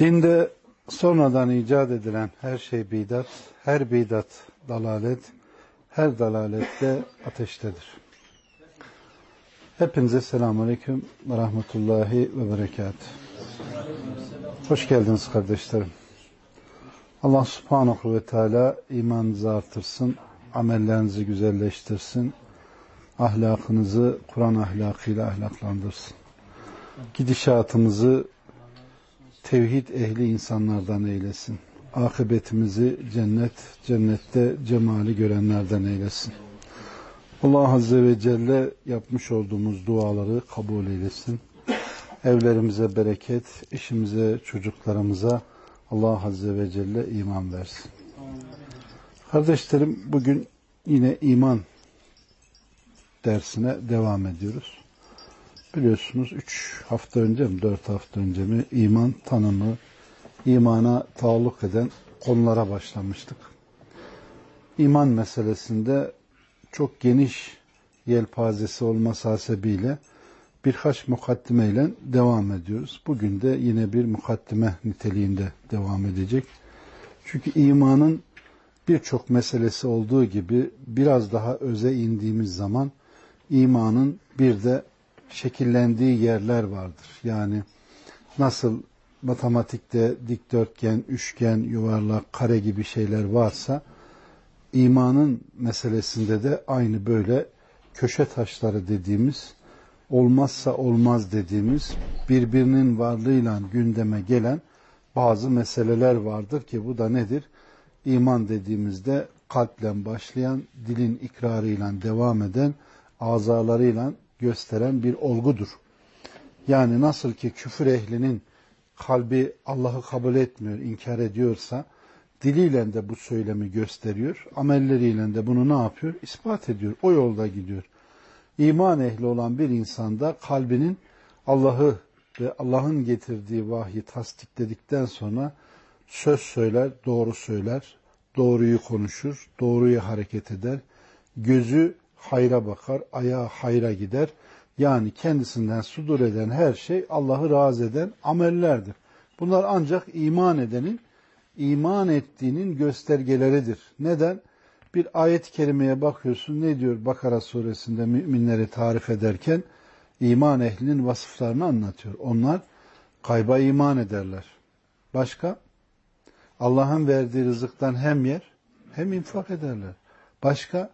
Dinde sonradan icat edilen her şey bidat, her bidat dalalet, her dalalette ateştedir. Hepinize selamun aleyküm ve rahmetullahi ve berekat. Hoş geldiniz kardeşlerim. Allah subhanahu ve teala imanınızı artırsın, amellerinizi güzelleştirsin, ahlakınızı Kur'an ahlakıyla ahlaklandırsın. Gidişatımızı tevhid ehli insanlardan eylesin. Akıbetimizi cennet, cennette cemali görenlerden eylesin. Allah Azze ve Celle yapmış olduğumuz duaları kabul eylesin. Evlerimize bereket, işimize, çocuklarımıza Allah Azze ve Celle iman versin. Kardeşlerim bugün yine iman dersine devam ediyoruz. Biliyorsunuz üç hafta önce mi, dört hafta önce mi iman tanımı, imana taalluk eden konulara başlamıştık. İman meselesinde çok geniş yelpazesi olması hasebiyle birkaç mukaddimeyle devam ediyoruz. Bugün de yine bir mukaddime niteliğinde devam edecek. Çünkü imanın birçok meselesi olduğu gibi biraz daha öze indiğimiz zaman imanın bir de şekillendiği yerler vardır. Yani nasıl matematikte dikdörtgen, üçgen, yuvarlak, kare gibi şeyler varsa imanın meselesinde de aynı böyle köşe taşları dediğimiz olmazsa olmaz dediğimiz birbirinin varlığıyla gündeme gelen bazı meseleler vardır ki bu da nedir? İman dediğimizde kalple başlayan, dilin ikrarıyla devam eden, azalarıyla gösteren bir olgudur. Yani nasıl ki küfür ehlinin kalbi Allah'ı kabul etmiyor, inkar ediyorsa diliyle de bu söylemi gösteriyor, amelleriyle de bunu ne yapıyor? İspat ediyor, o yolda gidiyor. İman ehli olan bir insanda kalbinin Allah'ı ve Allah'ın getirdiği vahyi tasdikledikten sonra söz söyler, doğru söyler, doğruyu konuşur, doğruyu hareket eder, gözü hayra bakar, ayağı hayra gider. Yani kendisinden sudur eden her şey Allah'ı razı eden amellerdir. Bunlar ancak iman edenin iman ettiğinin göstergeleridir. Neden? Bir ayet-i kerimeye bakıyorsun ne diyor Bakara suresinde müminleri tarif ederken iman ehlinin vasıflarını anlatıyor. Onlar kayba iman ederler. Başka? Allah'ın verdiği rızıktan hem yer hem infak ederler. Başka?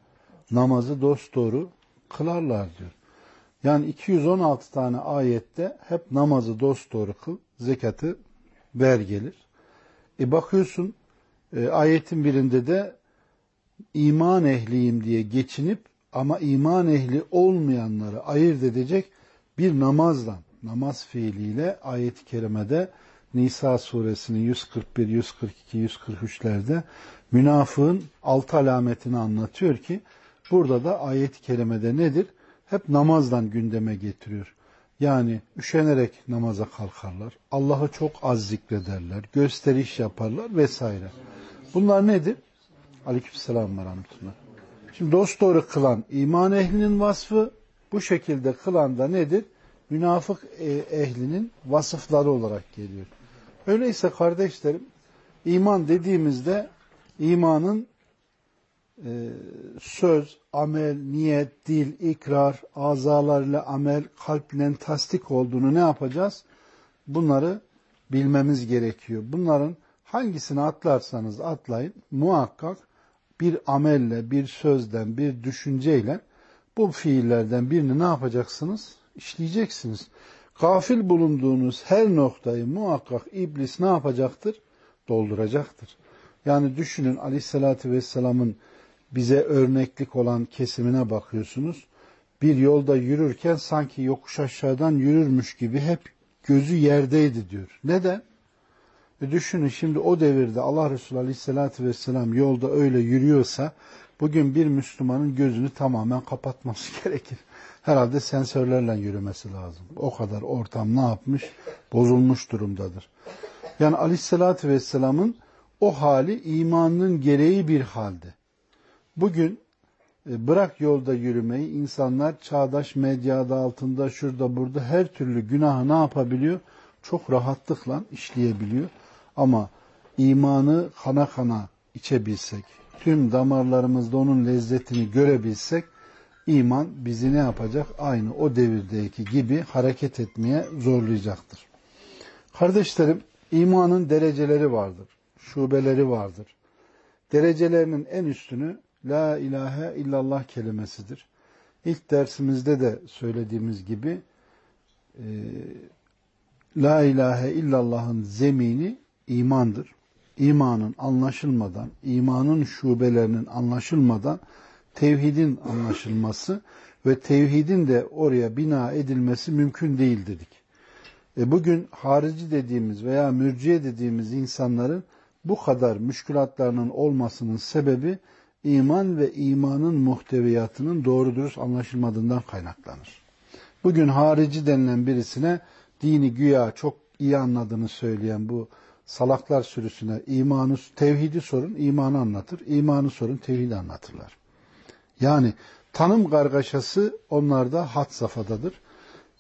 Namazı dosdoğru kılarlar diyor. Yani 216 tane ayette hep namazı dosdoğru kıl, zekatı ver gelir. E bakıyorsun e, ayetin birinde de iman ehliyim diye geçinip ama iman ehli olmayanları ayırt edecek bir namazla, namaz fiiliyle ayet-i kerimede Nisa suresinin 141, 142, 143'lerde münafığın altı alametini anlatıyor ki Burada da ayet-i kerimede nedir? Hep namazdan gündeme getiriyor. Yani üşenerek namaza kalkarlar. Allah'ı çok az zikrederler. Gösteriş yaparlar vesaire. Bunlar nedir? Aleykümselam ve rahmetullah. Şimdi dost doğru kılan iman ehlinin vasfı bu şekilde kılan da nedir? Münafık e, ehlinin vasıfları olarak geliyor. Öyleyse kardeşlerim iman dediğimizde imanın e, söz, amel, niyet, dil, ikrar, azalarla amel, kalple tasdik olduğunu ne yapacağız? Bunları bilmemiz gerekiyor. Bunların hangisini atlarsanız atlayın muhakkak bir amelle, bir sözden, bir düşünceyle bu fiillerden birini ne yapacaksınız? İşleyeceksiniz. Gafil bulunduğunuz her noktayı muhakkak iblis ne yapacaktır? Dolduracaktır. Yani düşünün Aleyhisselatü Vesselam'ın bize örneklik olan kesimine bakıyorsunuz. Bir yolda yürürken sanki yokuş aşağıdan yürürmüş gibi hep gözü yerdeydi diyor. Neden? E düşünün şimdi o devirde Allah Resulü Aleyhisselatü Vesselam yolda öyle yürüyorsa bugün bir Müslümanın gözünü tamamen kapatması gerekir. Herhalde sensörlerle yürümesi lazım. O kadar ortam ne yapmış? Bozulmuş durumdadır. Yani Aleyhisselatü Vesselam'ın o hali imanının gereği bir halde. Bugün e, bırak yolda yürümeyi insanlar çağdaş medyada altında şurada burada her türlü günahı ne yapabiliyor? Çok rahatlıkla işleyebiliyor. Ama imanı kana kana içebilsek, tüm damarlarımızda onun lezzetini görebilsek, iman bizi ne yapacak? Aynı o devirdeki gibi hareket etmeye zorlayacaktır. Kardeşlerim, imanın dereceleri vardır, şubeleri vardır. Derecelerinin en üstünü La ilahe illallah kelimesidir. İlk dersimizde de söylediğimiz gibi e, La ilahe illallah'ın zemini imandır. İmanın anlaşılmadan, imanın şubelerinin anlaşılmadan tevhidin anlaşılması ve tevhidin de oraya bina edilmesi mümkün değil dedik. E bugün harici dediğimiz veya mürciye dediğimiz insanların bu kadar müşkülatlarının olmasının sebebi iman ve imanın muhteviyatının doğru dürüst anlaşılmadığından kaynaklanır. Bugün harici denilen birisine dini güya çok iyi anladığını söyleyen bu salaklar sürüsüne imanı, tevhidi sorun, imanı anlatır. İmanı sorun, tevhidi anlatırlar. Yani tanım kargaşası onlarda hat safhadadır.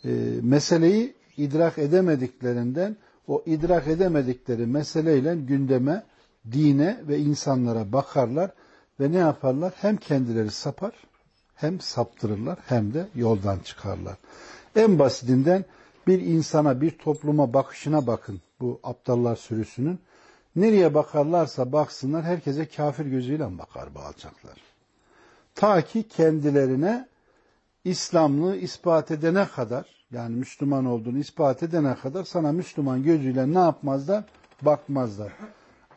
E, meseleyi idrak edemediklerinden o idrak edemedikleri meseleyle gündeme, dine ve insanlara bakarlar ve ne yaparlar? Hem kendileri sapar, hem saptırırlar, hem de yoldan çıkarlar. En basitinden bir insana, bir topluma bakışına bakın bu aptallar sürüsünün. Nereye bakarlarsa baksınlar herkese kafir gözüyle bakar bu alçaklar. Ta ki kendilerine İslamlığı ispat edene kadar yani Müslüman olduğunu ispat edene kadar sana Müslüman gözüyle ne yapmazlar? Bakmazlar.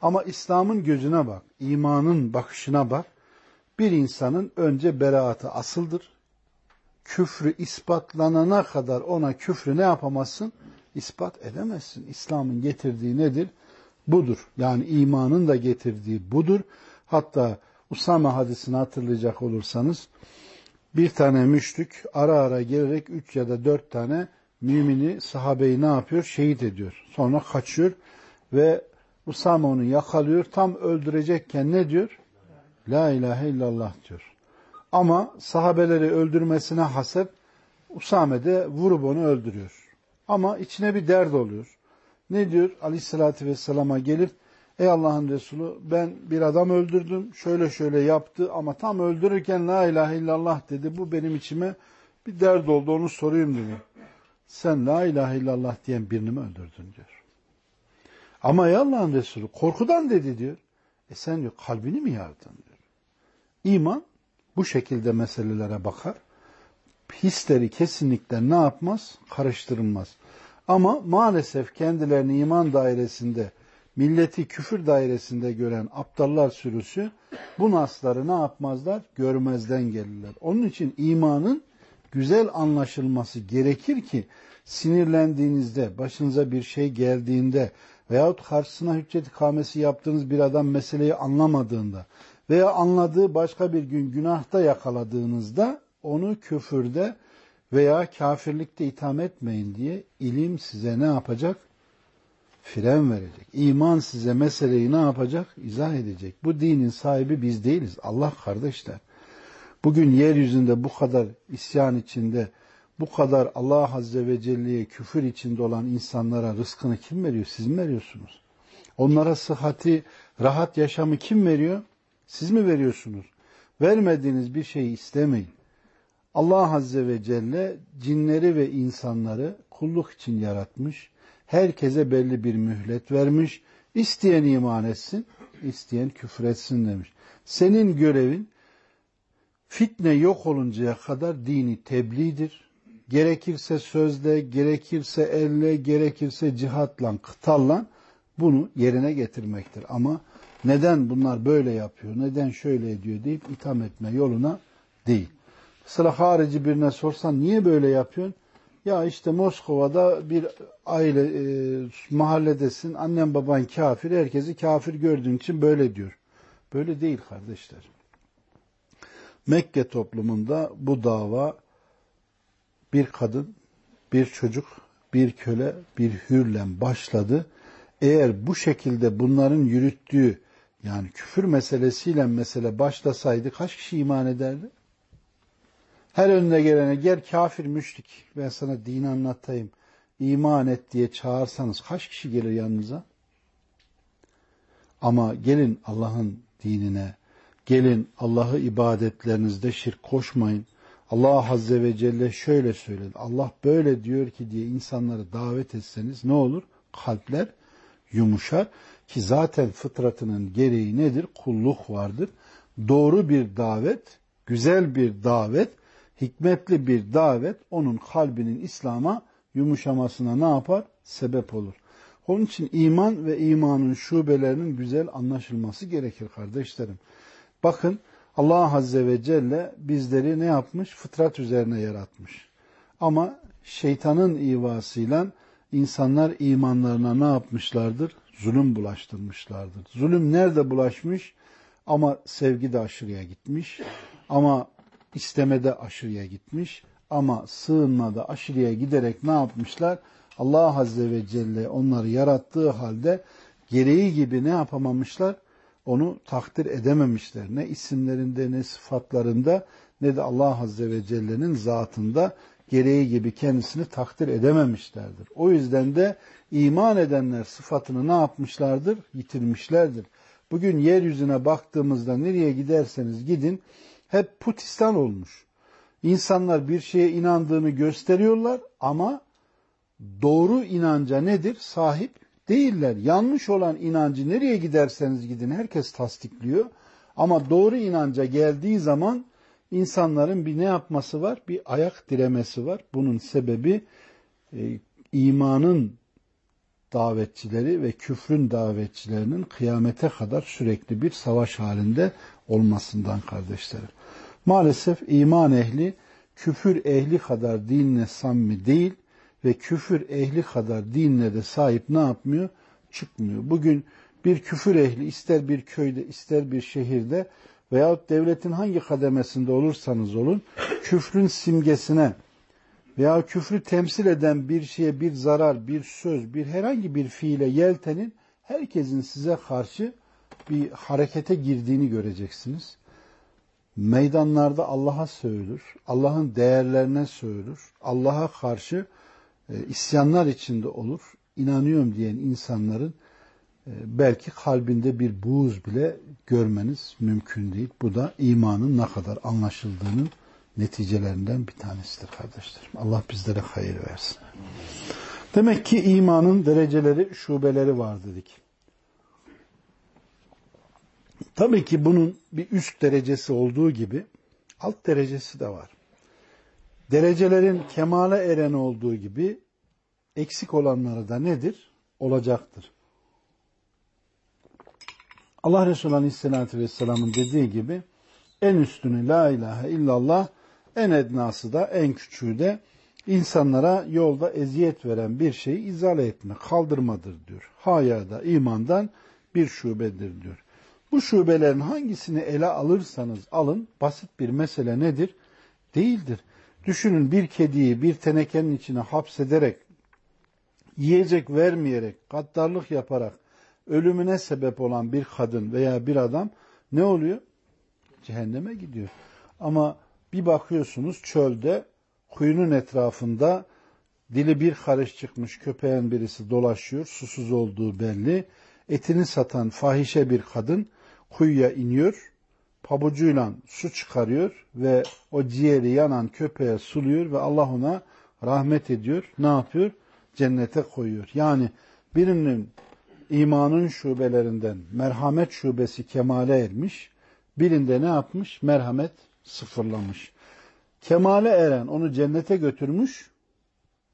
Ama İslam'ın gözüne bak, imanın bakışına bak. Bir insanın önce beraatı asıldır. Küfrü ispatlanana kadar ona küfrü ne yapamazsın? İspat edemezsin. İslam'ın getirdiği nedir? Budur. Yani imanın da getirdiği budur. Hatta Usame hadisini hatırlayacak olursanız bir tane müşrik ara ara gelerek üç ya da dört tane mümini sahabeyi ne yapıyor? Şehit ediyor. Sonra kaçıyor ve Usame onu yakalıyor. Tam öldürecekken ne diyor? La ilahe illallah diyor. Ama sahabeleri öldürmesine hasep Usame de vurup onu öldürüyor. Ama içine bir dert oluyor. Ne diyor? Aleyhissalatü vesselama gelir. Ey Allah'ın Resulü ben bir adam öldürdüm. Şöyle şöyle yaptı ama tam öldürürken la ilahe illallah dedi. Bu benim içime bir dert oldu onu sorayım dedi. Sen la ilahe illallah diyen birini mi öldürdün diyor. Ama ey Allah'ın Resulü korkudan dedi diyor. E sen diyor kalbini mi yardın diyor. İman bu şekilde meselelere bakar. Hisleri kesinlikle ne yapmaz? Karıştırılmaz. Ama maalesef kendilerini iman dairesinde, milleti küfür dairesinde gören aptallar sürüsü bu nasları ne yapmazlar? Görmezden gelirler. Onun için imanın güzel anlaşılması gerekir ki sinirlendiğinizde, başınıza bir şey geldiğinde veyahut karşısına hüccet ikamesi yaptığınız bir adam meseleyi anlamadığında veya anladığı başka bir gün günahta yakaladığınızda onu küfürde veya kafirlikte itham etmeyin diye ilim size ne yapacak? Fren verecek. İman size meseleyi ne yapacak? İzah edecek. Bu dinin sahibi biz değiliz. Allah kardeşler. Bugün yeryüzünde bu kadar isyan içinde, bu kadar Allah Azze ve Celle'ye küfür içinde olan insanlara rızkını kim veriyor? Siz mi veriyorsunuz? Onlara sıhhati, rahat yaşamı kim veriyor? Siz mi veriyorsunuz? Vermediğiniz bir şeyi istemeyin. Allah Azze ve Celle cinleri ve insanları kulluk için yaratmış. Herkese belli bir mühlet vermiş. İsteyen iman etsin, isteyen küfür etsin demiş. Senin görevin fitne yok oluncaya kadar dini tebliğdir. Gerekirse sözle, gerekirse elle, gerekirse cihatla, kıtalla bunu yerine getirmektir. Ama neden bunlar böyle yapıyor, neden şöyle ediyor deyip itham etme yoluna değil. Sıra harici birine sorsan niye böyle yapıyorsun? Ya işte Moskova'da bir aile e, mahalledesin, annen baban kafir, herkesi kafir gördüğün için böyle diyor. Böyle değil kardeşler. Mekke toplumunda bu dava bir kadın, bir çocuk, bir köle, bir hürle başladı. Eğer bu şekilde bunların yürüttüğü yani küfür meselesiyle mesele başlasaydı kaç kişi iman ederdi? Her önüne gelene gel kafir müşrik ben sana din anlatayım iman et diye çağırsanız kaç kişi gelir yanınıza? Ama gelin Allah'ın dinine, gelin Allah'ı ibadetlerinizde şirk koşmayın. Allah Azze ve Celle şöyle söyledi. Allah böyle diyor ki diye insanları davet etseniz ne olur? Kalpler yumuşar ki zaten fıtratının gereği nedir? Kulluk vardır. Doğru bir davet, güzel bir davet, hikmetli bir davet onun kalbinin İslam'a yumuşamasına ne yapar? Sebep olur. Onun için iman ve imanın şubelerinin güzel anlaşılması gerekir kardeşlerim. Bakın Allah Azze ve Celle bizleri ne yapmış? Fıtrat üzerine yaratmış. Ama şeytanın ivasıyla insanlar imanlarına ne yapmışlardır? Zulüm bulaştırmışlardır. Zulüm nerede bulaşmış? Ama sevgi de aşırıya gitmiş. Ama istemede aşırıya gitmiş. Ama sığınmada aşırıya giderek ne yapmışlar? Allah Azze ve Celle onları yarattığı halde gereği gibi ne yapamamışlar? Onu takdir edememişler. Ne isimlerinde ne sıfatlarında ne de Allah Azze ve Celle'nin zatında gereği gibi kendisini takdir edememişlerdir. O yüzden de iman edenler sıfatını ne yapmışlardır? Yitirmişlerdir. Bugün yeryüzüne baktığımızda nereye giderseniz gidin hep putistan olmuş. İnsanlar bir şeye inandığını gösteriyorlar ama doğru inanca nedir? Sahip değiller. Yanlış olan inancı nereye giderseniz gidin herkes tasdikliyor. Ama doğru inanca geldiği zaman insanların bir ne yapması var? Bir ayak diremesi var. Bunun sebebi e, imanın davetçileri ve küfrün davetçilerinin kıyamete kadar sürekli bir savaş halinde olmasından kardeşlerim. Maalesef iman ehli küfür ehli kadar dinle samimi değil ve küfür ehli kadar dinle de sahip ne yapmıyor? Çıkmıyor. Bugün bir küfür ehli ister bir köyde ister bir şehirde veyahut devletin hangi kademesinde olursanız olun küfrün simgesine veya küfrü temsil eden bir şeye bir zarar, bir söz, bir herhangi bir fiile yeltenin herkesin size karşı bir harekete girdiğini göreceksiniz. Meydanlarda Allah'a sövülür, Allah'ın değerlerine sövülür, Allah'a karşı e, isyanlar içinde olur. İnanıyorum diyen insanların e, belki kalbinde bir buğuz bile görmeniz mümkün değil. Bu da imanın ne kadar anlaşıldığının neticelerinden bir tanesidir kardeşlerim. Allah bizlere hayır versin. Demek ki imanın dereceleri, şubeleri var dedik. Tabii ki bunun bir üst derecesi olduğu gibi alt derecesi de var. Derecelerin kemale eren olduğu gibi eksik olanları da nedir? Olacaktır. Allah Resulü Aleyhisselatü Vesselam'ın dediği gibi en üstünü la ilahe illallah en ednası da en küçüğü de insanlara yolda eziyet veren bir şeyi izale etme, kaldırmadır diyor. Haya da imandan bir şubedir diyor. Bu şubelerin hangisini ele alırsanız alın basit bir mesele nedir? Değildir. Düşünün bir kediyi bir tenekenin içine hapsederek, yiyecek vermeyerek, gaddarlık yaparak ölümüne sebep olan bir kadın veya bir adam ne oluyor? Cehenneme gidiyor. Ama bir bakıyorsunuz çölde kuyunun etrafında dili bir karış çıkmış köpeğin birisi dolaşıyor. Susuz olduğu belli. Etini satan fahişe bir kadın kuyuya iniyor. Pabucuyla su çıkarıyor ve o ciğeri yanan köpeğe suluyor ve Allah ona rahmet ediyor. Ne yapıyor? Cennete koyuyor. Yani birinin imanın şubelerinden merhamet şubesi kemale ermiş. Birinde ne yapmış? Merhamet sıfırlamış. Kemale eren onu cennete götürmüş,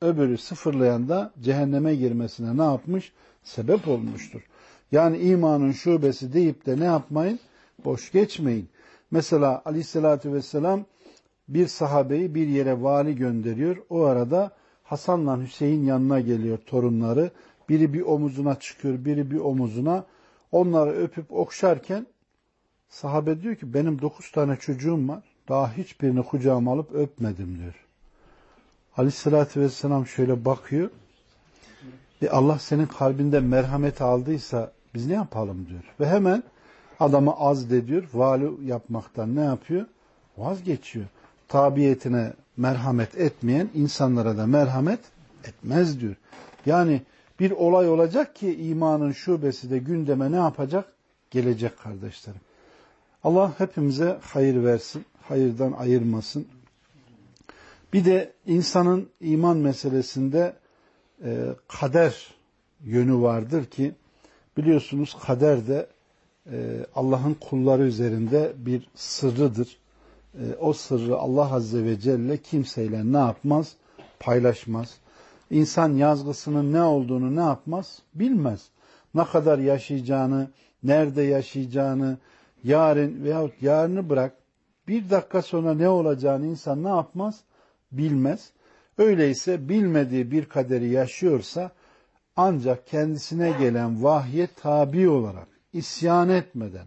öbürü sıfırlayan da cehenneme girmesine ne yapmış? Sebep olmuştur. Yani imanın şubesi deyip de ne yapmayın? Boş geçmeyin. Mesela aleyhissalatü vesselam bir sahabeyi bir yere vali gönderiyor. O arada Hasan'la Hüseyin yanına geliyor torunları. Biri bir omuzuna çıkıyor, biri bir omuzuna. Onları öpüp okşarken sahabe diyor ki benim dokuz tane çocuğum var. Daha hiçbirini kucağıma alıp öpmedim diyor. Aleyhissalatü vesselam şöyle bakıyor. E Allah senin kalbinde merhamet aldıysa biz ne yapalım diyor. Ve hemen adamı azlediyor. Vali yapmaktan ne yapıyor? Vazgeçiyor. Tabiyetine merhamet etmeyen insanlara da merhamet etmez diyor. Yani bir olay olacak ki imanın şubesi de gündeme ne yapacak? Gelecek kardeşlerim. Allah hepimize hayır versin, hayırdan ayırmasın. Bir de insanın iman meselesinde e, kader yönü vardır ki biliyorsunuz kader de Allah'ın kulları üzerinde bir sırrıdır. E, o sırrı Allah Azze ve Celle kimseyle ne yapmaz? Paylaşmaz. İnsan yazgısının ne olduğunu ne yapmaz? Bilmez. Ne kadar yaşayacağını, nerede yaşayacağını, yarın veyahut yarını bırak bir dakika sonra ne olacağını insan ne yapmaz? Bilmez. Öyleyse bilmediği bir kaderi yaşıyorsa ancak kendisine gelen vahye tabi olarak isyan etmeden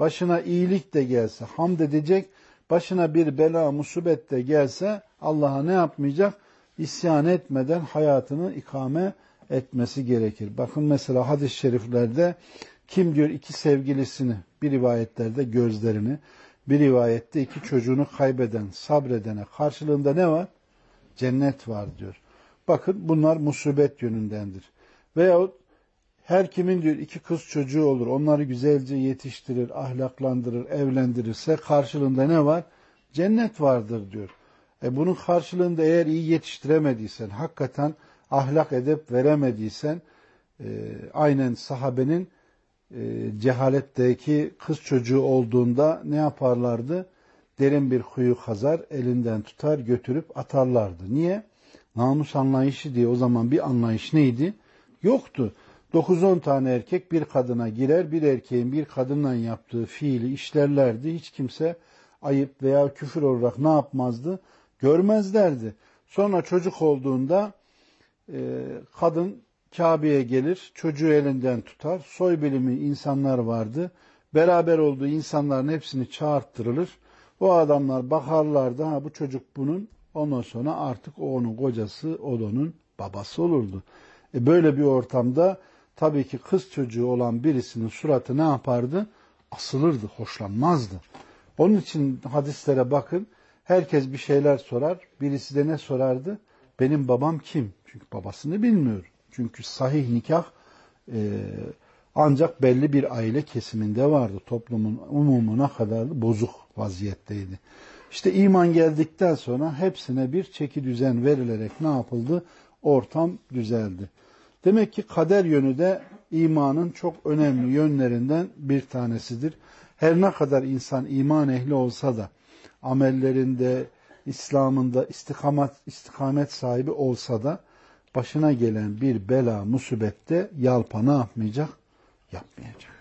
başına iyilik de gelse hamd edecek, başına bir bela musibet de gelse Allah'a ne yapmayacak? İsyan etmeden hayatını ikame etmesi gerekir. Bakın mesela hadis-i şeriflerde kim diyor iki sevgilisini, bir rivayetlerde gözlerini, bir rivayette iki çocuğunu kaybeden, sabredene karşılığında ne var? Cennet var diyor. Bakın bunlar musibet yönündendir. Veyahut her kimin diyor iki kız çocuğu olur. Onları güzelce yetiştirir, ahlaklandırır, evlendirirse karşılığında ne var? Cennet vardır diyor. E bunun karşılığında eğer iyi yetiştiremediysen, hakikaten ahlak edep veremediysen, e, aynen sahabenin e, cehaletteki kız çocuğu olduğunda ne yaparlardı? Derin bir kuyu kazar, elinden tutar, götürüp atarlardı. Niye? Namus anlayışı diye o zaman bir anlayış neydi? Yoktu. 9-10 tane erkek bir kadına girer, bir erkeğin bir kadınla yaptığı fiili işlerlerdi. Hiç kimse ayıp veya küfür olarak ne yapmazdı? Görmezlerdi. Sonra çocuk olduğunda e, kadın Kabe'ye gelir, çocuğu elinden tutar. Soy bilimi insanlar vardı. Beraber olduğu insanların hepsini çağırttırılır. O adamlar bakarlardı, ha bu çocuk bunun. Ondan sonra artık o onun kocası, o onun babası olurdu. E böyle bir ortamda tabii ki kız çocuğu olan birisinin suratı ne yapardı? Asılırdı, hoşlanmazdı. Onun için hadislere bakın. Herkes bir şeyler sorar. Birisi de ne sorardı? Benim babam kim? Çünkü babasını bilmiyor. Çünkü sahih nikah e, ancak belli bir aile kesiminde vardı. Toplumun umumuna kadar bozuk vaziyetteydi. İşte iman geldikten sonra hepsine bir çeki düzen verilerek ne yapıldı? Ortam düzeldi. Demek ki kader yönü de imanın çok önemli yönlerinden bir tanesidir. Her ne kadar insan iman ehli olsa da amellerinde, İslam'ında istikamet, istikamet sahibi olsa da başına gelen bir bela, musibette yalpa ne yapmayacak? Yapmayacak.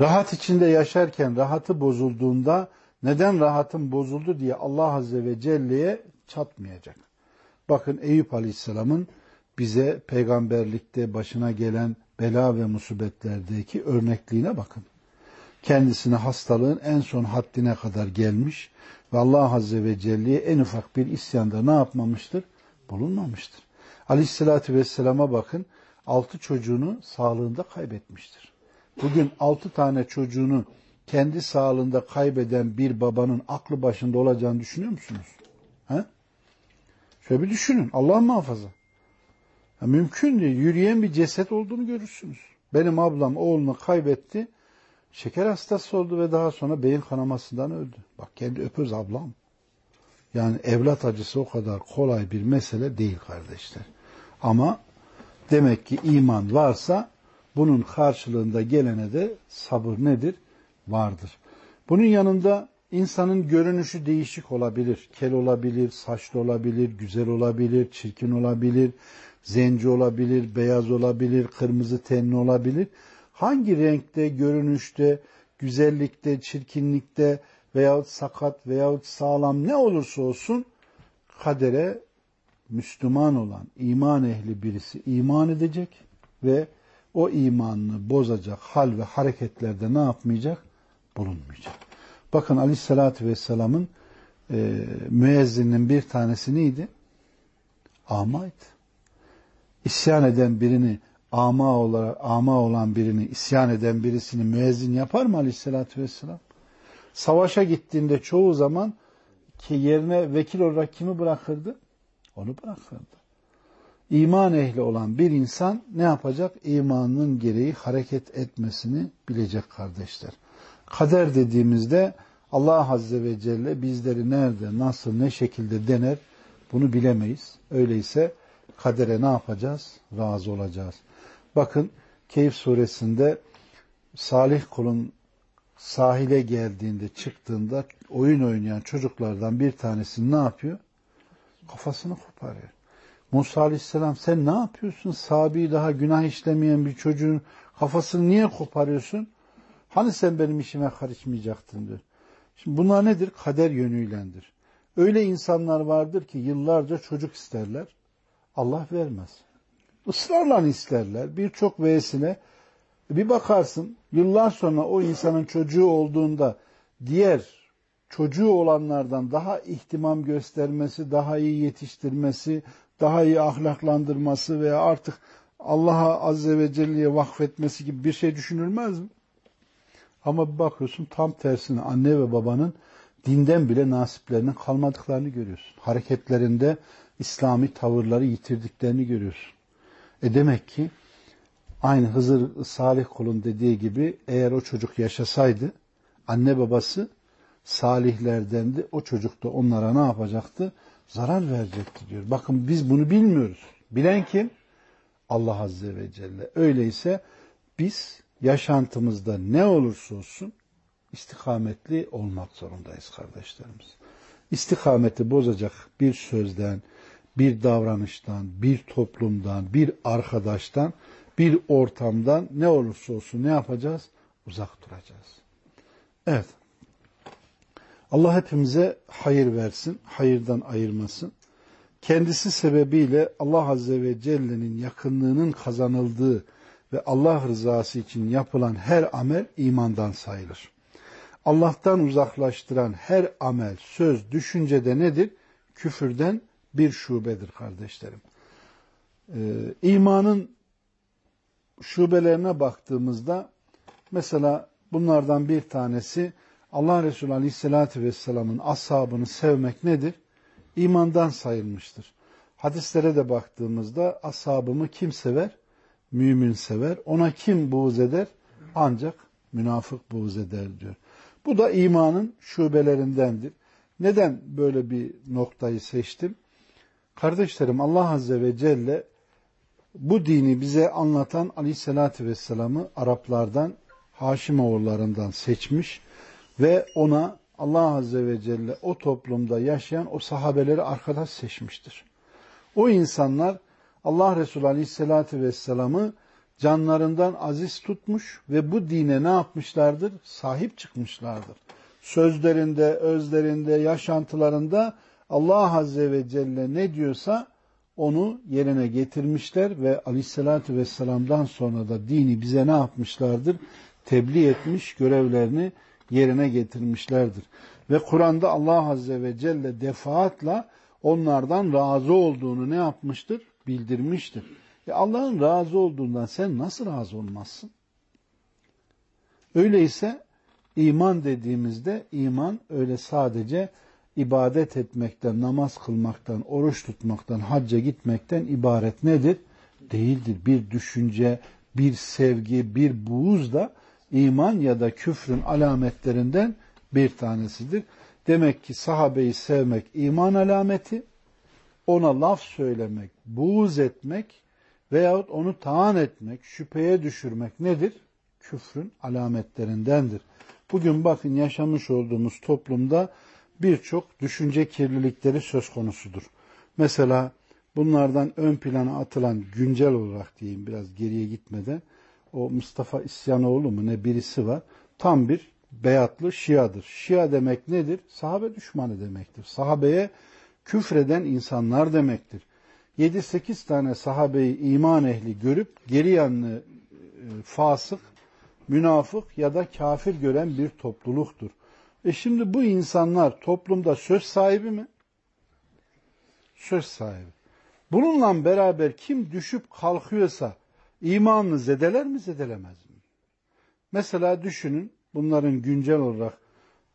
Rahat içinde yaşarken rahatı bozulduğunda neden rahatım bozuldu diye Allah Azze ve Celle'ye çatmayacak. Bakın Eyüp Aleyhisselam'ın bize peygamberlikte başına gelen bela ve musibetlerdeki örnekliğine bakın. Kendisine hastalığın en son haddine kadar gelmiş ve Allah Azze ve Celle'ye en ufak bir isyanda ne yapmamıştır? Bulunmamıştır. Aleyhissalatü Vesselam'a bakın altı çocuğunu sağlığında kaybetmiştir. Bugün altı tane çocuğunu kendi sağlığında kaybeden bir babanın aklı başında olacağını düşünüyor musunuz? He? Şöyle bir düşünün. Allah muhafaza. Ya mümkün değil. Yürüyen bir ceset olduğunu görürsünüz. Benim ablam oğlunu kaybetti. Şeker hastası oldu ve daha sonra beyin kanamasından öldü. Bak kendi öpüz ablam. Yani evlat acısı o kadar kolay bir mesele değil kardeşler. Ama demek ki iman varsa bunun karşılığında gelene de sabır nedir? Vardır. Bunun yanında insanın görünüşü değişik olabilir. Kel olabilir, saçlı olabilir, güzel olabilir, çirkin olabilir, zenci olabilir, beyaz olabilir, kırmızı tenli olabilir. Hangi renkte, görünüşte, güzellikte, çirkinlikte veyahut sakat veyahut sağlam ne olursa olsun kadere Müslüman olan, iman ehli birisi iman edecek ve o imanını bozacak hal ve hareketlerde ne yapmayacak? Bulunmayacak. Bakın Aleyhisselatü Vesselam'ın e, müezzinin bir tanesi neydi? Amaydı. İsyan eden birini, ama, olarak, ama olan birini, isyan eden birisini müezzin yapar mı Aleyhisselatü Vesselam? Savaşa gittiğinde çoğu zaman ki yerine vekil olarak kimi bırakırdı? Onu bırakırdı. İman ehli olan bir insan ne yapacak? İmanının gereği hareket etmesini bilecek kardeşler. Kader dediğimizde Allah Azze ve Celle bizleri nerede, nasıl, ne şekilde dener bunu bilemeyiz. Öyleyse kadere ne yapacağız? Razı olacağız. Bakın Keyif suresinde salih kulun sahile geldiğinde, çıktığında oyun oynayan çocuklardan bir tanesi ne yapıyor? Kafasını koparıyor. Musa Aleyhisselam sen ne yapıyorsun? Sabi daha günah işlemeyen bir çocuğun kafasını niye koparıyorsun? Hani sen benim işime karışmayacaktın diyor. Şimdi bunlar nedir? Kader yönüylendir. Öyle insanlar vardır ki yıllarca çocuk isterler. Allah vermez. Israrla isterler. Birçok vesile bir bakarsın yıllar sonra o insanın çocuğu olduğunda diğer çocuğu olanlardan daha ihtimam göstermesi, daha iyi yetiştirmesi, daha iyi ahlaklandırması veya artık Allah'a Azze ve Celle'ye vakfetmesi gibi bir şey düşünülmez mi? Ama bir bakıyorsun tam tersine anne ve babanın dinden bile nasiplerinin kalmadıklarını görüyorsun. Hareketlerinde İslami tavırları yitirdiklerini görüyorsun. E demek ki aynı Hızır Salih kulun dediği gibi eğer o çocuk yaşasaydı anne babası salihlerdendi. O çocuk da onlara ne yapacaktı? Zarar verecekti diyor. Bakın biz bunu bilmiyoruz. Bilen kim? Allah Azze ve Celle. Öyleyse biz yaşantımızda ne olursa olsun istikametli olmak zorundayız kardeşlerimiz. İstikameti bozacak bir sözden, bir davranıştan, bir toplumdan, bir arkadaştan, bir ortamdan ne olursa olsun ne yapacağız? Uzak duracağız. Evet. Allah hepimize hayır versin, hayırdan ayırmasın. Kendisi sebebiyle Allah Azze ve Celle'nin yakınlığının kazanıldığı ve Allah rızası için yapılan her amel imandan sayılır. Allah'tan uzaklaştıran her amel, söz, düşünce de nedir? Küfürden bir şubedir kardeşlerim. Ee, imanın şubelerine baktığımızda mesela bunlardan bir tanesi Allah Resulü Aleyhisselatü Vesselam'ın ashabını sevmek nedir? İmandan sayılmıştır. Hadislere de baktığımızda ashabımı kim sever? Mümin sever. Ona kim buğz eder? Ancak münafık buğz eder diyor. Bu da imanın şubelerindendir. Neden böyle bir noktayı seçtim? Kardeşlerim Allah Azze ve Celle bu dini bize anlatan Aleyhisselatü Vesselam'ı Araplardan, Haşimoğullarından seçmiş ve ona Allah Azze ve Celle o toplumda yaşayan o sahabeleri arkadaş seçmiştir. O insanlar Allah Resulü Aleyhisselatü Vesselam'ı canlarından aziz tutmuş ve bu dine ne yapmışlardır? Sahip çıkmışlardır. Sözlerinde, özlerinde, yaşantılarında Allah Azze ve Celle ne diyorsa onu yerine getirmişler ve Aleyhisselatü Vesselam'dan sonra da dini bize ne yapmışlardır? Tebliğ etmiş, görevlerini yerine getirmişlerdir. Ve Kur'an'da Allah Azze ve Celle defaatla onlardan razı olduğunu ne yapmıştır? Bildirmiştir. E Allah'ın razı olduğundan sen nasıl razı olmazsın? Öyleyse iman dediğimizde iman öyle sadece ibadet etmekten, namaz kılmaktan, oruç tutmaktan, hacca gitmekten ibaret nedir? Değildir. Bir düşünce, bir sevgi, bir buğuz da iman ya da küfrün alametlerinden bir tanesidir. Demek ki sahabeyi sevmek iman alameti, ona laf söylemek, buğz etmek veyahut onu taan etmek, şüpheye düşürmek nedir? Küfrün alametlerindendir. Bugün bakın yaşamış olduğumuz toplumda birçok düşünce kirlilikleri söz konusudur. Mesela bunlardan ön plana atılan güncel olarak diyeyim biraz geriye gitmeden o Mustafa İsyanoğlu mu ne birisi var. Tam bir beyatlı Şia'dır. Şia demek nedir? Sahabe düşmanı demektir. Sahabeye küfreden insanlar demektir. 7-8 tane sahabeyi iman ehli görüp geri yanını e, fasık, münafık ya da kafir gören bir topluluktur. E şimdi bu insanlar toplumda söz sahibi mi? Söz sahibi. Bununla beraber kim düşüp kalkıyorsa imanını zedeler mi zedelemez mi? Mesela düşünün bunların güncel olarak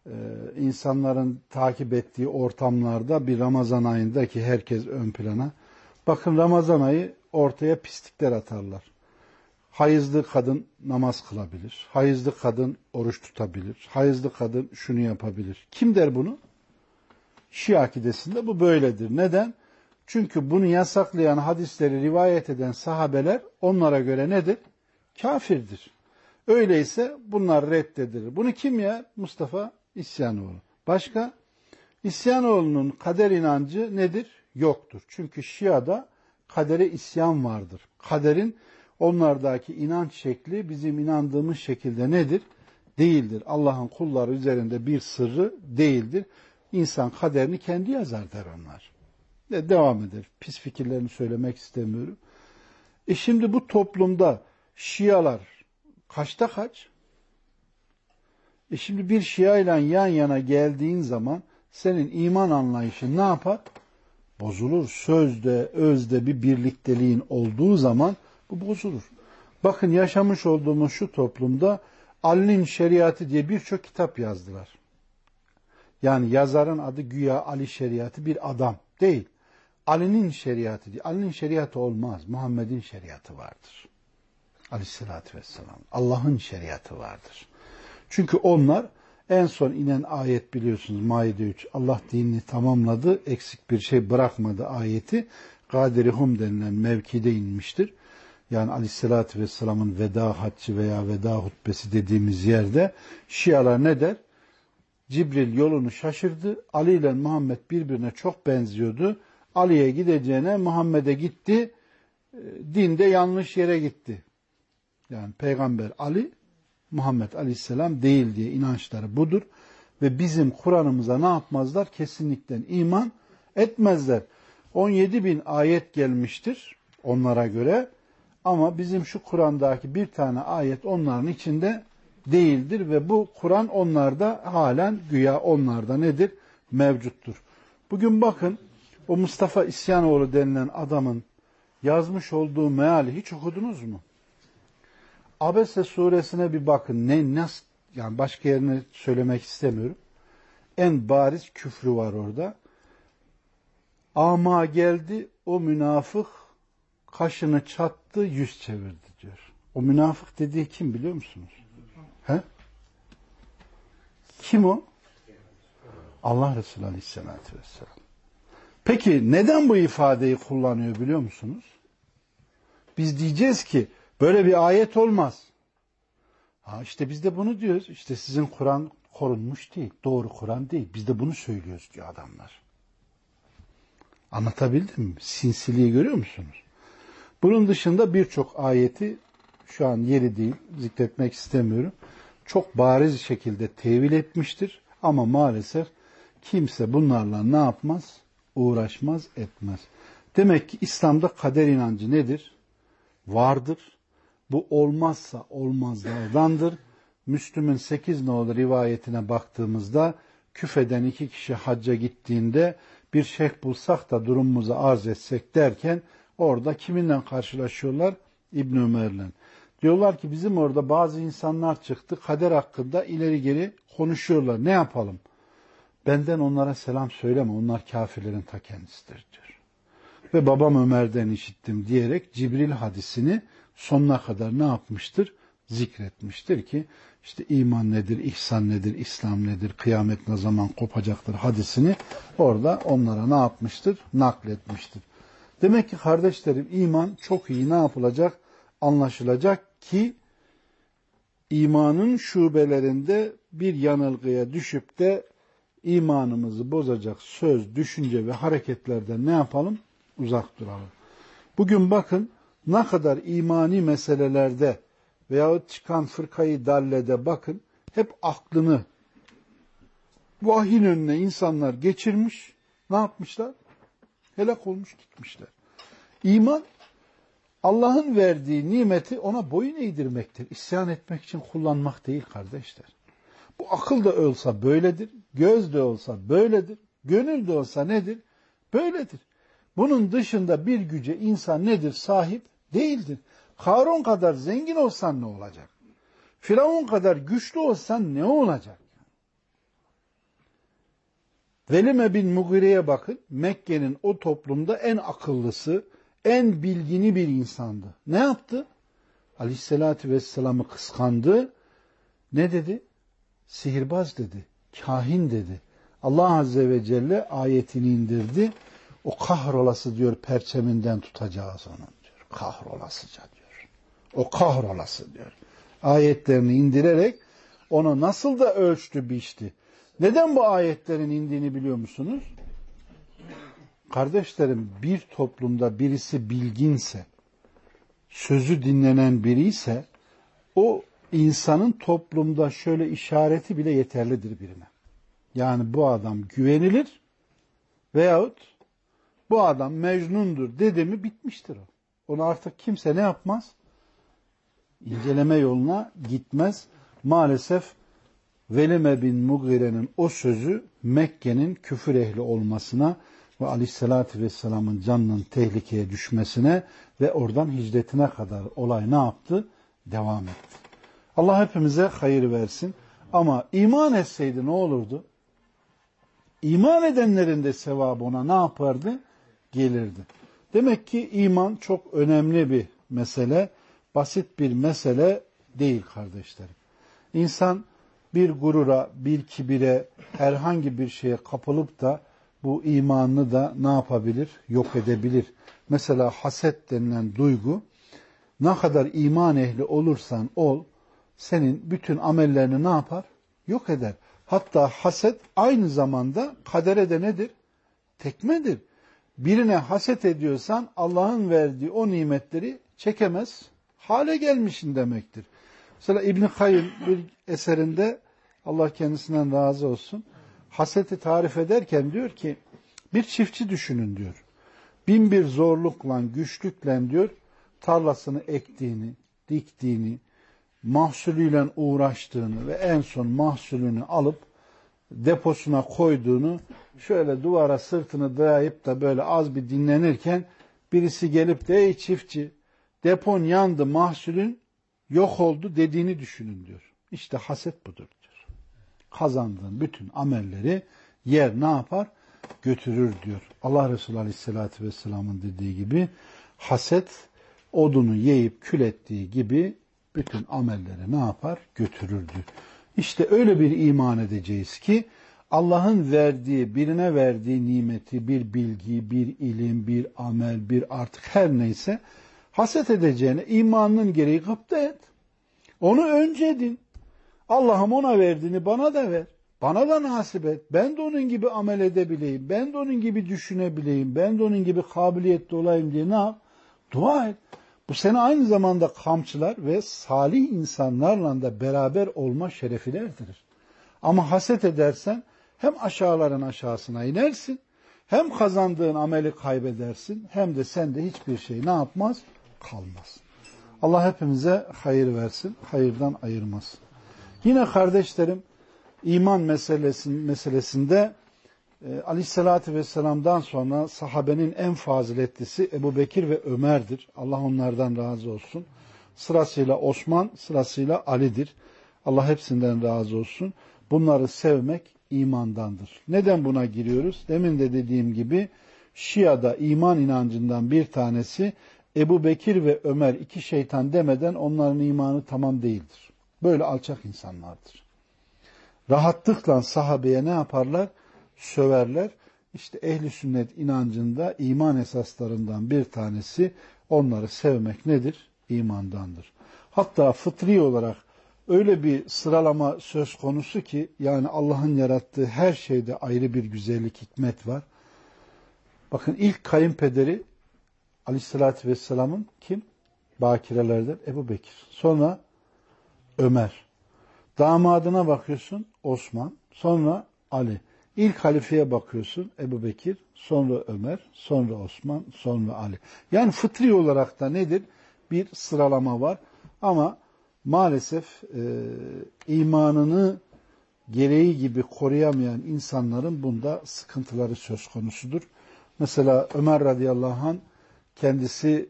e, insanların takip ettiği ortamlarda bir Ramazan ayındaki herkes ön plana. Bakın Ramazan ayı ortaya pislikler atarlar. Hayızlı kadın namaz kılabilir. Hayızlı kadın oruç tutabilir. Hayızlı kadın şunu yapabilir. Kim der bunu? Şia akidesinde bu böyledir. Neden? Çünkü bunu yasaklayan hadisleri rivayet eden sahabeler onlara göre nedir? Kafirdir. Öyleyse bunlar reddedilir. Bunu kim ya? Mustafa İsyanoğlu. Başka? İsyanoğlu'nun kader inancı nedir? Yoktur. Çünkü Şia'da kadere isyan vardır. Kaderin onlardaki inanç şekli bizim inandığımız şekilde nedir? Değildir. Allah'ın kulları üzerinde bir sırrı değildir. İnsan kaderini kendi yazar der onlar. De devam eder. Pis fikirlerini söylemek istemiyorum. E şimdi bu toplumda Şialar kaçta kaç? E şimdi bir Şia ile yan yana geldiğin zaman senin iman anlayışın ne yapar? Bozulur. Sözde, özde bir birlikteliğin olduğu zaman bu bozulur. Bakın yaşamış olduğumuz şu toplumda Ali'nin şeriatı diye birçok kitap yazdılar. Yani yazarın adı güya Ali şeriatı bir adam değil. Ali'nin şeriatı diye. Ali'nin şeriatı olmaz. Muhammed'in şeriatı vardır. Aleyhissalatü vesselam. Allah'ın şeriatı vardır. Çünkü onlar en son inen ayet biliyorsunuz Maide 3. Allah dinini tamamladı, eksik bir şey bırakmadı ayeti. Gadirihum denilen mevkide inmiştir. Yani Aleyhisselatü Vesselam'ın veda haccı veya veda hutbesi dediğimiz yerde Şialar ne der? Cibril yolunu şaşırdı. Ali ile Muhammed birbirine çok benziyordu. Ali'ye gideceğine Muhammed'e gitti. E, dinde yanlış yere gitti. Yani peygamber Ali, Muhammed Aleyhisselam değil diye inançları budur. Ve bizim Kur'an'ımıza ne yapmazlar? Kesinlikle iman etmezler. 17 bin ayet gelmiştir onlara göre. Ama bizim şu Kur'an'daki bir tane ayet onların içinde değildir ve bu Kur'an onlarda halen güya onlarda nedir? Mevcuttur. Bugün bakın o Mustafa İsyanoğlu denilen adamın yazmış olduğu meali hiç okudunuz mu? Abese suresine bir bakın. Ne nasıl yani başka yerini söylemek istemiyorum. En bariz küfrü var orada. Ama geldi o münafık kaşını çattı yüz çevirdi diyor. O münafık dediği kim biliyor musunuz? He? Kim o? Allah Resulü Aleyhisselatü Vesselam. Peki neden bu ifadeyi kullanıyor biliyor musunuz? Biz diyeceğiz ki böyle bir ayet olmaz. Ha işte biz de bunu diyoruz. İşte sizin Kur'an korunmuş değil. Doğru Kur'an değil. Biz de bunu söylüyoruz diyor adamlar. Anlatabildim mi? Sinsiliği görüyor musunuz? Bunun dışında birçok ayeti şu an yeri değil zikretmek istemiyorum. Çok bariz şekilde tevil etmiştir ama maalesef kimse bunlarla ne yapmaz? Uğraşmaz, etmez. Demek ki İslam'da kader inancı nedir? Vardır. Bu olmazsa olmazlardandır. Müslüm'ün 8 nolu rivayetine baktığımızda küfeden iki kişi hacca gittiğinde bir şeyh bulsak da durumumuzu arz etsek derken orada kiminle karşılaşıyorlar? İbn Ömer'le. Diyorlar ki bizim orada bazı insanlar çıktı kader hakkında ileri geri konuşuyorlar. Ne yapalım? Benden onlara selam söyleme. Onlar kafirlerin ta kendisidir diyor. Ve babam Ömer'den işittim diyerek Cibril hadisini sonuna kadar ne yapmıştır? Zikretmiştir ki işte iman nedir, ihsan nedir, İslam nedir, kıyamet ne zaman kopacaktır hadisini orada onlara ne yapmıştır? Nakletmiştir. Demek ki kardeşlerim iman çok iyi ne yapılacak? Anlaşılacak ki imanın şubelerinde bir yanılgıya düşüp de imanımızı bozacak söz, düşünce ve hareketlerden ne yapalım? Uzak duralım. Bugün bakın ne kadar imani meselelerde veyahut çıkan fırkayı dallede bakın hep aklını vahyin önüne insanlar geçirmiş ne yapmışlar? Helak olmuş gitmişler. İman Allah'ın verdiği nimeti ona boyun eğdirmektir. İsyan etmek için kullanmak değil kardeşler. Bu akıl da olsa böyledir, göz de olsa böyledir, gönül de olsa nedir? Böyledir. Bunun dışında bir güce insan nedir? Sahip değildir. Karun kadar zengin olsan ne olacak? Firavun kadar güçlü olsan ne olacak? Velime bin Mugire'ye bakın. Mekke'nin o toplumda en akıllısı, en bilgini bir insandı. Ne yaptı? Aleyhisselatü Vesselam'ı kıskandı. Ne dedi? Sihirbaz dedi. Kahin dedi. Allah Azze ve Celle ayetini indirdi. O kahrolası diyor perçeminden tutacağız onun diyor. Kahrolasıca diyor. O kahrolası diyor. Ayetlerini indirerek onu nasıl da ölçtü biçti. Neden bu ayetlerin indiğini biliyor musunuz? Kardeşlerim bir toplumda birisi bilginse, sözü dinlenen biri ise o insanın toplumda şöyle işareti bile yeterlidir birine. Yani bu adam güvenilir veyahut bu adam mecnundur dedi mi bitmiştir o. Onu artık kimse ne yapmaz? İnceleme yoluna gitmez. Maalesef Velime bin Mugire'nin o sözü Mekke'nin küfür ehli olmasına ve aleyhissalatü vesselamın canının tehlikeye düşmesine ve oradan hicretine kadar olay ne yaptı? Devam etti. Allah hepimize hayır versin. Ama iman etseydi ne olurdu? İman edenlerin de sevabı ona ne yapardı? Gelirdi. Demek ki iman çok önemli bir mesele. Basit bir mesele değil kardeşlerim. İnsan bir gurura, bir kibire, herhangi bir şeye kapılıp da bu imanını da ne yapabilir? Yok edebilir. Mesela haset denilen duygu ne kadar iman ehli olursan ol senin bütün amellerini ne yapar? Yok eder. Hatta haset aynı zamanda kadere de nedir? Tekmedir. Birine haset ediyorsan Allah'ın verdiği o nimetleri çekemez hale gelmişin demektir. Mesela İbn Kayyım bir eserinde Allah kendisinden razı olsun haseti tarif ederken diyor ki bir çiftçi düşünün diyor. Bin bir zorlukla, güçlükle diyor tarlasını ektiğini, diktiğini, mahsulüyle uğraştığını ve en son mahsulünü alıp deposuna koyduğunu şöyle duvara sırtını dayayıp da böyle az bir dinlenirken birisi gelip de ey çiftçi depon yandı mahsulün yok oldu dediğini düşünün diyor. İşte haset budur. Kazandığın bütün amelleri yer ne yapar? Götürür diyor. Allah Resulü Aleyhisselatü Vesselam'ın dediği gibi haset odunu yiyip kül ettiği gibi bütün amelleri ne yapar? Götürür diyor. İşte öyle bir iman edeceğiz ki Allah'ın verdiği, birine verdiği nimeti, bir bilgi, bir ilim, bir amel, bir artık her neyse haset edeceğine imanının gereği gıpta et. Onu önce edin. Allah'ım ona verdiğini bana da ver. Bana da nasip et. Ben de onun gibi amel edebileyim. Ben de onun gibi düşünebileyim. Ben de onun gibi kabiliyetli olayım diye ne yap? Dua et. Bu seni aynı zamanda kamçılar ve salih insanlarla da beraber olma şerefiyle erdirir. Ama haset edersen hem aşağıların aşağısına inersin, hem kazandığın ameli kaybedersin, hem de sende hiçbir şey ne yapmaz? Kalmaz. Allah hepimize hayır versin, hayırdan ayırmasın. Yine kardeşlerim, iman meselesinde e, Aleyhisselatü Vesselam'dan sonra sahabenin en faziletlisi Ebu Bekir ve Ömer'dir. Allah onlardan razı olsun. Sırasıyla Osman, sırasıyla Ali'dir. Allah hepsinden razı olsun. Bunları sevmek imandandır. Neden buna giriyoruz? Demin de dediğim gibi Şia'da iman inancından bir tanesi Ebu Bekir ve Ömer iki şeytan demeden onların imanı tamam değildir. Böyle alçak insanlardır. Rahatlıkla sahabeye ne yaparlar? Söverler. İşte ehli sünnet inancında iman esaslarından bir tanesi onları sevmek nedir? İmandandır. Hatta fıtri olarak öyle bir sıralama söz konusu ki yani Allah'ın yarattığı her şeyde ayrı bir güzellik, hikmet var. Bakın ilk kayınpederi Aleyhisselatü Vesselam'ın kim? Bakirelerden Ebu Bekir. Sonra Ömer. Damadına bakıyorsun Osman. Sonra Ali. İlk halifeye bakıyorsun Ebu Bekir, sonra Ömer, sonra Osman, sonra Ali. Yani fıtri olarak da nedir? Bir sıralama var. Ama maalesef e, imanını gereği gibi koruyamayan insanların bunda sıkıntıları söz konusudur. Mesela Ömer radıyallahu anh kendisi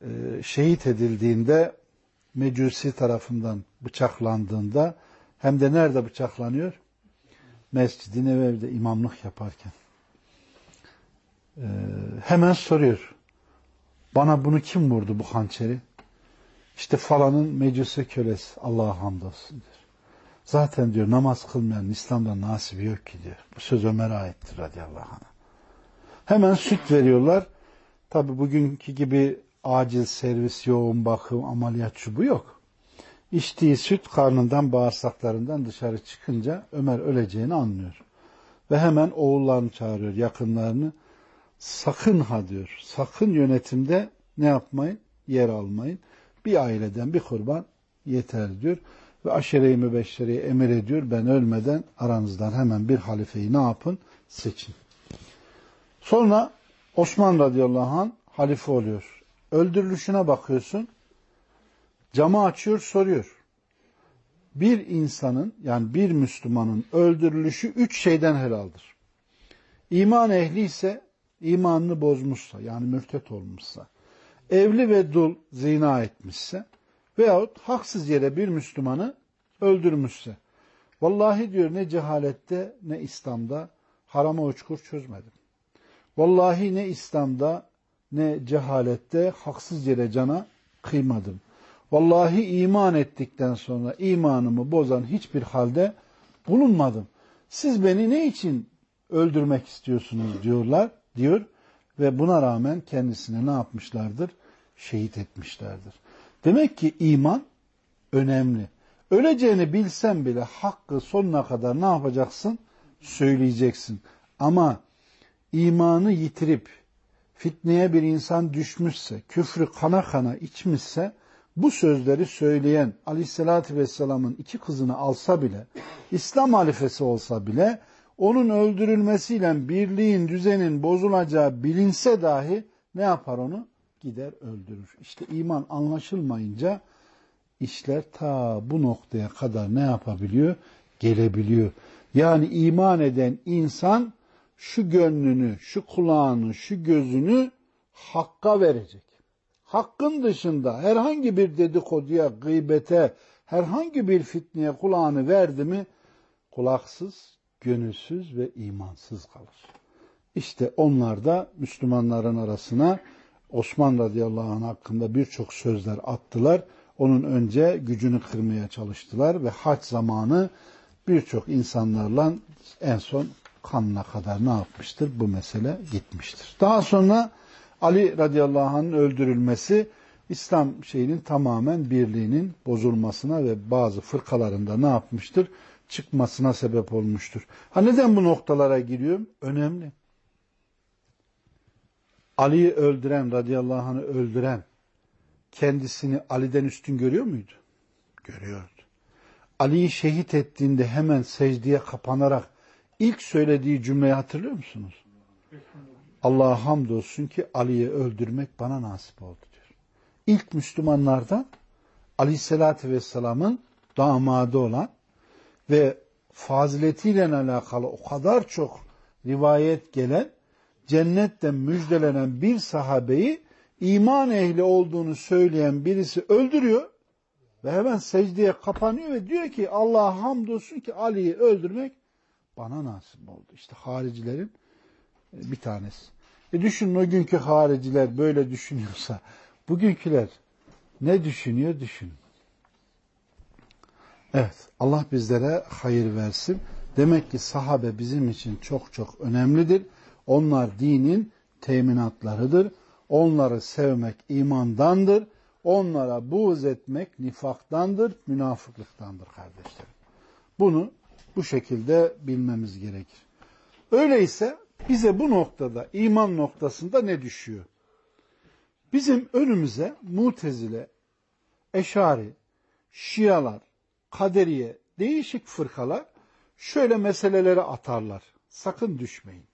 e, şehit edildiğinde Mecusi tarafından bıçaklandığında hem de nerede bıçaklanıyor? Mescid-i Nebevi'de imamlık yaparken. Ee, hemen soruyor. Bana bunu kim vurdu bu hançeri? İşte falanın mecusi kölesi. Allah'a hamdolsun diyor. Zaten diyor namaz kılmayan İslam'da nasibi yok ki diyor. Bu söz Ömer'e aittir radıyallahu anh. Hemen süt veriyorlar. Tabi bugünkü gibi acil servis, yoğun bakım, ameliyat şu bu yok. İçtiği süt karnından, bağırsaklarından dışarı çıkınca Ömer öleceğini anlıyor. Ve hemen oğullarını çağırıyor, yakınlarını. Sakın ha diyor, sakın yönetimde ne yapmayın? Yer almayın. Bir aileden bir kurban yeter diyor. Ve aşere-i mübeşşereyi emir ediyor. Ben ölmeden aranızdan hemen bir halifeyi ne yapın? Seçin. Sonra Osman radıyallahu anh halife oluyor. Öldürülüşüne bakıyorsun. Camı açıyor soruyor. Bir insanın yani bir Müslümanın öldürülüşü üç şeyden helaldir. İman ehli ise imanını bozmuşsa yani mürtet olmuşsa, evli ve dul zina etmişse veyahut haksız yere bir Müslümanı öldürmüşse. Vallahi diyor ne cehalette ne İslam'da harama uçkur çözmedim. Vallahi ne İslam'da ne cehalette haksız yere cana kıymadım. Vallahi iman ettikten sonra imanımı bozan hiçbir halde bulunmadım. Siz beni ne için öldürmek istiyorsunuz diyorlar diyor ve buna rağmen kendisine ne yapmışlardır? Şehit etmişlerdir. Demek ki iman önemli. Öleceğini bilsen bile hakkı sonuna kadar ne yapacaksın? Söyleyeceksin. Ama imanı yitirip fitneye bir insan düşmüşse, küfrü kana kana içmişse bu sözleri söyleyen aleyhissalatü vesselamın iki kızını alsa bile, İslam halifesi olsa bile onun öldürülmesiyle birliğin, düzenin bozulacağı bilinse dahi ne yapar onu? Gider öldürür. İşte iman anlaşılmayınca işler ta bu noktaya kadar ne yapabiliyor? Gelebiliyor. Yani iman eden insan şu gönlünü, şu kulağını, şu gözünü hakka verecek. Hakkın dışında herhangi bir dedikoduya, gıybete, herhangi bir fitneye kulağını verdi mi kulaksız, gönülsüz ve imansız kalır. İşte onlar da Müslümanların arasına Osman radıyallahu anh hakkında birçok sözler attılar. Onun önce gücünü kırmaya çalıştılar ve haç zamanı birçok insanlarla en son kanına kadar ne yapmıştır? Bu mesele gitmiştir. Daha sonra Ali radıyallahu anh'ın öldürülmesi İslam şeyinin tamamen birliğinin bozulmasına ve bazı fırkalarında ne yapmıştır? Çıkmasına sebep olmuştur. Ha neden bu noktalara giriyorum? Önemli. Ali'yi öldüren, radıyallahu anh'ı öldüren kendisini Ali'den üstün görüyor muydu? Görüyordu. Ali'yi şehit ettiğinde hemen secdeye kapanarak ilk söylediği cümleyi hatırlıyor musunuz? Allah'a hamdolsun ki Ali'yi öldürmek bana nasip oldu diyor. İlk Müslümanlardan Aleyhisselatü Vesselam'ın damadı olan ve faziletiyle alakalı o kadar çok rivayet gelen cennetten müjdelenen bir sahabeyi iman ehli olduğunu söyleyen birisi öldürüyor ve hemen secdeye kapanıyor ve diyor ki Allah'a hamdolsun ki Ali'yi öldürmek bana nasip oldu. İşte haricilerin bir tanesi. E düşünün o günkü hariciler böyle düşünüyorsa bugünküler ne düşünüyor düşün. Evet Allah bizlere hayır versin. Demek ki sahabe bizim için çok çok önemlidir. Onlar dinin teminatlarıdır. Onları sevmek imandandır. Onlara buğz etmek nifaktandır, münafıklıktandır kardeşlerim. Bunu bu şekilde bilmemiz gerekir. Öyleyse bize bu noktada iman noktasında ne düşüyor? Bizim önümüze mutezile, eşari, şialar, kaderiye, değişik fırkalar şöyle meselelere atarlar. Sakın düşmeyin.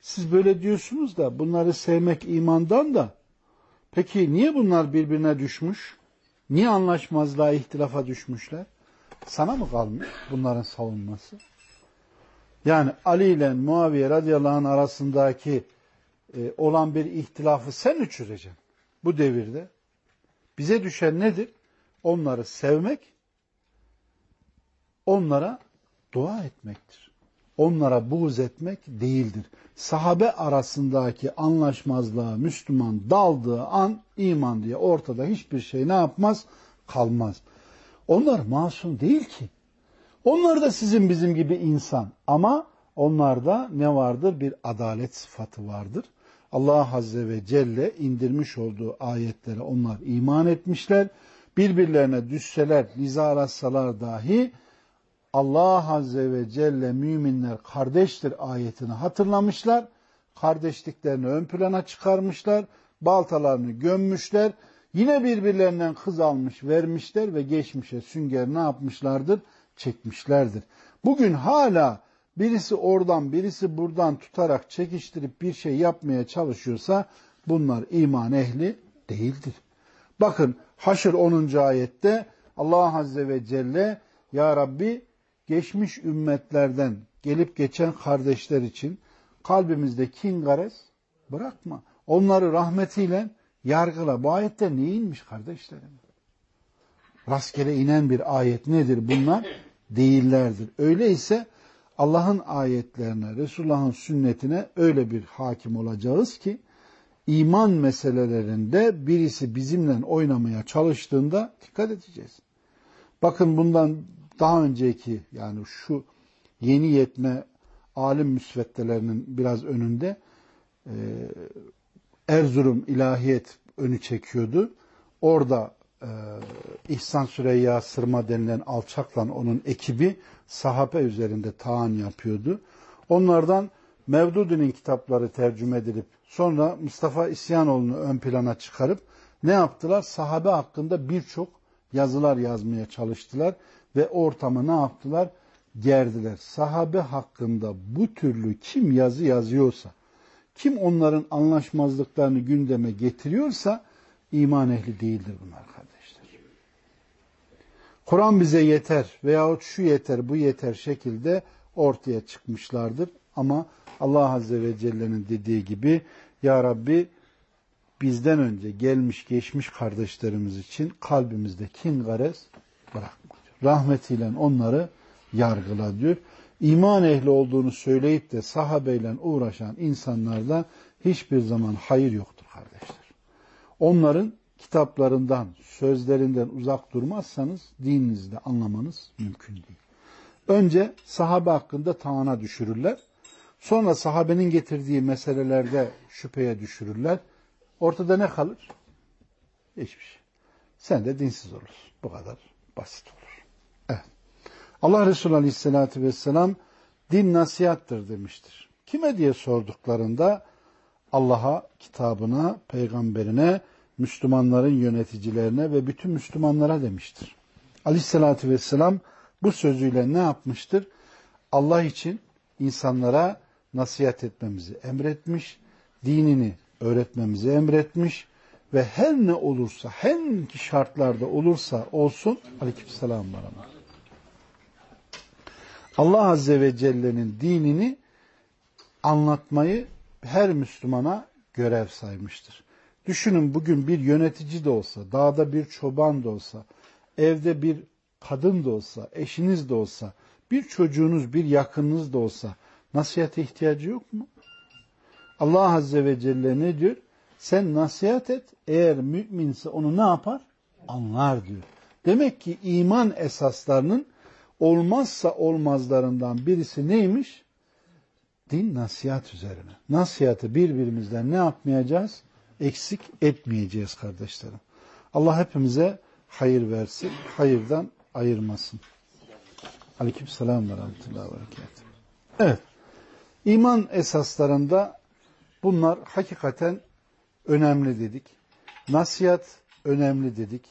Siz böyle diyorsunuz da bunları sevmek imandan da peki niye bunlar birbirine düşmüş? Niye anlaşmazlığa, ihtilafa düşmüşler? Sana mı kalmış bunların savunması? Yani Ali ile Muaviye radıyallahu anh arasındaki e, olan bir ihtilafı sen çözeceksin bu devirde? Bize düşen nedir? Onları sevmek, onlara dua etmektir. Onlara buğz etmek değildir. Sahabe arasındaki anlaşmazlığa Müslüman daldığı an iman diye ortada hiçbir şey ne yapmaz? Kalmaz. Onlar masum değil ki. Onlar da sizin bizim gibi insan ama onlarda ne vardır? Bir adalet sıfatı vardır. Allah Azze ve Celle indirmiş olduğu ayetlere onlar iman etmişler. Birbirlerine düşseler, nizalaşsalar dahi Allah Azze ve Celle müminler kardeştir ayetini hatırlamışlar. Kardeşliklerini ön plana çıkarmışlar. Baltalarını gömmüşler. Yine birbirlerinden kız almış vermişler ve geçmişe sünger ne yapmışlardır? Çekmişlerdir. Bugün hala birisi oradan birisi buradan tutarak çekiştirip bir şey yapmaya çalışıyorsa bunlar iman ehli değildir. Bakın Haşr 10. ayette Allah Azze ve Celle Ya Rabbi geçmiş ümmetlerden gelip geçen kardeşler için kalbimizde kin gares bırakma. Onları rahmetiyle yargıla. Bu ayette ne inmiş kardeşlerim? Rastgele inen bir ayet nedir bunlar? Değillerdir. Öyleyse Allah'ın ayetlerine, Resulullah'ın sünnetine öyle bir hakim olacağız ki iman meselelerinde birisi bizimle oynamaya çalıştığında dikkat edeceğiz. Bakın bundan daha önceki yani şu yeni yetme alim müsveddelerinin biraz önünde e, Erzurum İlahiyet önü çekiyordu. Orada e, İhsan Süreyya Sırma denilen alçakla onun ekibi sahabe üzerinde taan yapıyordu. Onlardan Mevdudi'nin kitapları tercüme edilip sonra Mustafa İsyanoğlu'nu ön plana çıkarıp ne yaptılar? Sahabe hakkında birçok yazılar yazmaya çalıştılar ve ortamı ne yaptılar? Gerdiler. Sahabe hakkında bu türlü kim yazı yazıyorsa, kim onların anlaşmazlıklarını gündeme getiriyorsa iman ehli değildir bunlar kardeşler. Kur'an bize yeter veyahut şu yeter bu yeter şekilde ortaya çıkmışlardır. Ama Allah Azze ve Celle'nin dediği gibi Ya Rabbi bizden önce gelmiş geçmiş kardeşlerimiz için kalbimizde kin gares bırakma diyor. Rahmetiyle onları yargıla diyor. İman ehli olduğunu söyleyip de sahabeyle uğraşan insanlarda hiçbir zaman hayır yoktur kardeşler. Onların kitaplarından, sözlerinden uzak durmazsanız dininizi de anlamanız mümkün değil. Önce sahabe hakkında taana düşürürler. Sonra sahabenin getirdiği meselelerde şüpheye düşürürler. Ortada ne kalır? Hiçbir şey. Sen de dinsiz olursun. Bu kadar basit olur. Allah Resulü Aleyhisselatü Vesselam din nasihattır demiştir. Kime diye sorduklarında Allah'a, kitabına, peygamberine, Müslümanların yöneticilerine ve bütün Müslümanlara demiştir. Aleyhissalatü vesselam bu sözüyle ne yapmıştır? Allah için insanlara nasihat etmemizi emretmiş, dinini öğretmemizi emretmiş ve her ne olursa, hangi şartlarda olursa olsun, aleykümselam var Allah Azze ve Celle'nin dinini anlatmayı her Müslümana görev saymıştır. Düşünün bugün bir yönetici de olsa, dağda bir çoban da olsa, evde bir kadın da olsa, eşiniz de olsa, bir çocuğunuz, bir yakınınız da olsa nasihate ihtiyacı yok mu? Allah Azze ve Celle ne diyor? Sen nasihat et, eğer müminse onu ne yapar? Anlar diyor. Demek ki iman esaslarının olmazsa olmazlarından birisi neymiş? Din nasihat üzerine. Nasihatı birbirimizden ne yapmayacağız? eksik etmeyeceğiz kardeşlerim. Allah hepimize hayır versin, hayırdan ayırmasın. Aleyküm selam ve rahmetullahi ve berekatuhu. Evet, iman esaslarında bunlar hakikaten önemli dedik. Nasihat önemli dedik.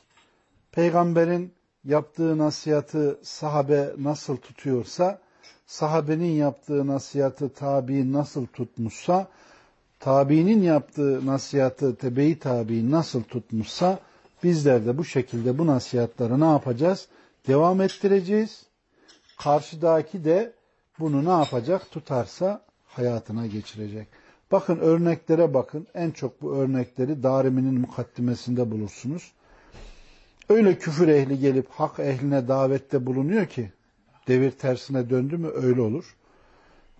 Peygamberin yaptığı nasihatı sahabe nasıl tutuyorsa, sahabenin yaptığı nasihatı tabi nasıl tutmuşsa, tabiinin yaptığı nasihatı tebe-i tabi nasıl tutmuşsa, bizler de bu şekilde bu nasihatları ne yapacağız? Devam ettireceğiz. Karşıdaki de bunu ne yapacak? Tutarsa hayatına geçirecek. Bakın örneklere bakın. En çok bu örnekleri Darimi'nin mukaddimesinde bulursunuz. Öyle küfür ehli gelip hak ehline davette bulunuyor ki devir tersine döndü mü öyle olur.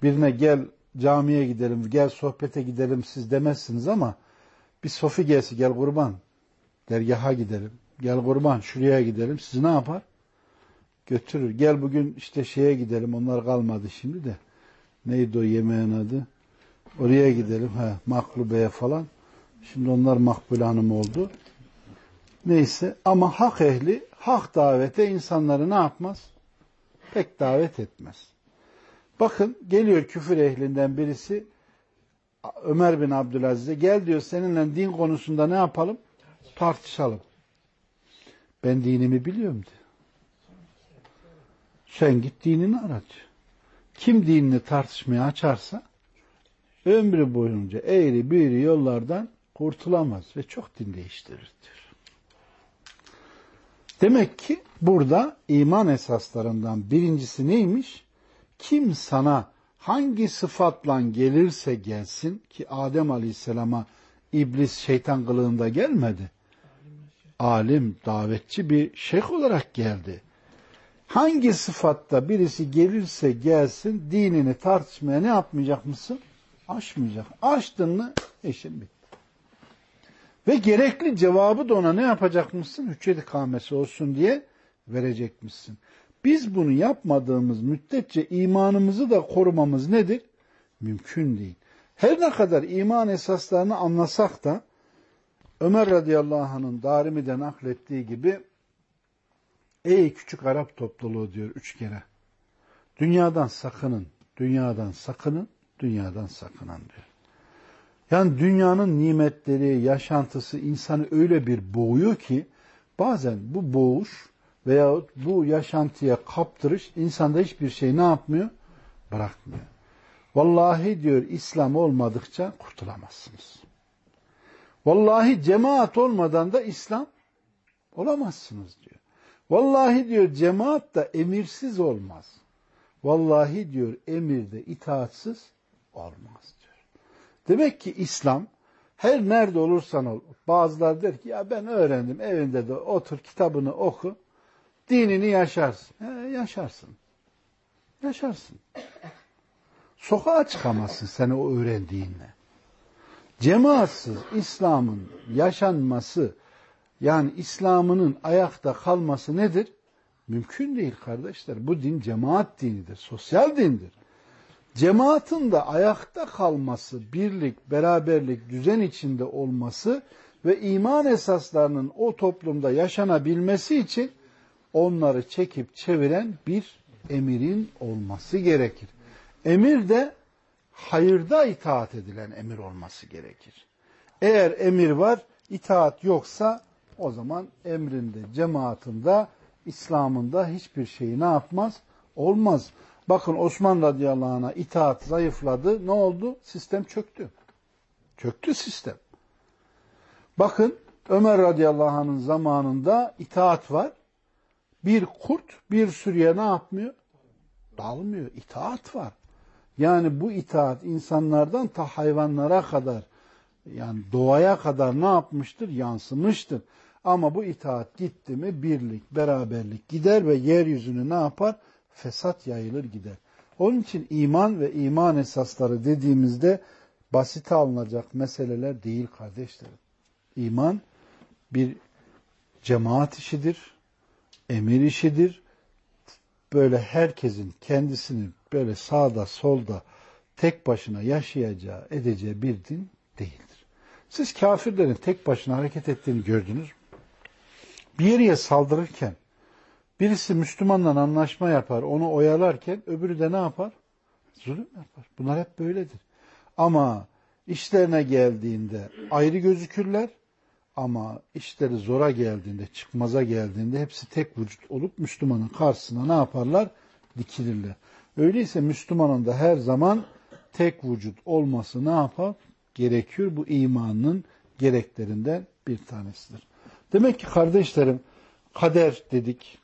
Birine gel camiye gidelim, gel sohbete gidelim siz demezsiniz ama bir sofi gelsi gel kurban dergaha gidelim. Gel kurban şuraya gidelim. Siz ne yapar? Götürür. Gel bugün işte şeye gidelim. Onlar kalmadı şimdi de. Neydi o yemeğin adı? Oraya gidelim. Ha, Maklube'ye falan. Şimdi onlar Makbule Hanım oldu. Neyse ama hak ehli hak davete insanları ne yapmaz? Pek davet etmez. Bakın geliyor küfür ehlinden birisi Ömer bin Abdülaziz'e gel diyor seninle din konusunda ne yapalım? Tartışalım. Ben dinimi biliyorum diyor. Sen git dinini araç. Kim dinini tartışmaya açarsa ömrü boyunca eğri büğrü yollardan kurtulamaz ve çok din değiştirir diyor. Demek ki burada iman esaslarından birincisi neymiş? Kim sana hangi sıfatla gelirse gelsin ki Adem Aleyhisselam'a iblis şeytan kılığında gelmedi. Alim, davetçi bir şeyh olarak geldi. Hangi sıfatta birisi gelirse gelsin dinini tartışmaya ne yapmayacak mısın? Aşmayacak. Aştın mı işin bitti. Ve gerekli cevabı da ona ne yapacakmışsın? Hüccet ikamesi olsun diye verecekmişsin. Biz bunu yapmadığımız müddetçe imanımızı da korumamız nedir? Mümkün değil. Her ne kadar iman esaslarını anlasak da Ömer radıyallahu anh'ın Darimi'den naklettiği gibi Ey küçük Arap topluluğu diyor üç kere. Dünyadan sakının, dünyadan sakının, dünyadan sakının diyor. Yani dünyanın nimetleri, yaşantısı insanı öyle bir boğuyor ki bazen bu boğuş veyahut bu yaşantıya kaptırış insanda hiçbir şey ne yapmıyor? Bırakmıyor. Vallahi diyor İslam olmadıkça kurtulamazsınız. Vallahi cemaat olmadan da İslam olamazsınız diyor. Vallahi diyor cemaat da emirsiz olmaz. Vallahi diyor emirde itaatsiz olmaz. Demek ki İslam her nerede olursan ol. Bazılar der ki ya ben öğrendim evinde de otur kitabını oku. Dinini yaşarsın. He, yaşarsın. Yaşarsın. Sokağa çıkamazsın sen o öğrendiğinle. Cemaatsız İslam'ın yaşanması yani İslam'ının ayakta kalması nedir? Mümkün değil kardeşler. Bu din cemaat dinidir, sosyal dindir. Cemaatin de ayakta kalması, birlik, beraberlik, düzen içinde olması ve iman esaslarının o toplumda yaşanabilmesi için onları çekip çeviren bir emirin olması gerekir. Emir de hayırda itaat edilen emir olması gerekir. Eğer emir var, itaat yoksa o zaman emrinde, cemaatinde, İslam'ında hiçbir şeyi ne yapmaz? Olmaz. Bakın Osman radıyallahu anh'a itaat zayıfladı. Ne oldu? Sistem çöktü. Çöktü sistem. Bakın Ömer radıyallahu anh'ın zamanında itaat var. Bir kurt bir sürüye ne yapmıyor? Dalmıyor. İtaat var. Yani bu itaat insanlardan ta hayvanlara kadar yani doğaya kadar ne yapmıştır? Yansımıştır. Ama bu itaat gitti mi birlik, beraberlik gider ve yeryüzünü ne yapar? Fesat yayılır gider. Onun için iman ve iman esasları dediğimizde basit alınacak meseleler değil kardeşlerim. İman bir cemaat işidir, emir işidir. Böyle herkesin kendisini böyle sağda solda tek başına yaşayacağı, edeceği bir din değildir. Siz kafirlerin tek başına hareket ettiğini gördünüz mü? Bir yere saldırırken birisi Müslümanla anlaşma yapar, onu oyalarken öbürü de ne yapar? Zulüm yapar. Bunlar hep böyledir. Ama işlerine geldiğinde ayrı gözükürler Ama işleri zora geldiğinde, çıkmaza geldiğinde hepsi tek vücut olup Müslümanın karşısına ne yaparlar? Dikilirler. Öyleyse Müslümanın da her zaman tek vücut olması ne yapar? Gerekiyor. Bu imanın gereklerinden bir tanesidir. Demek ki kardeşlerim kader dedik,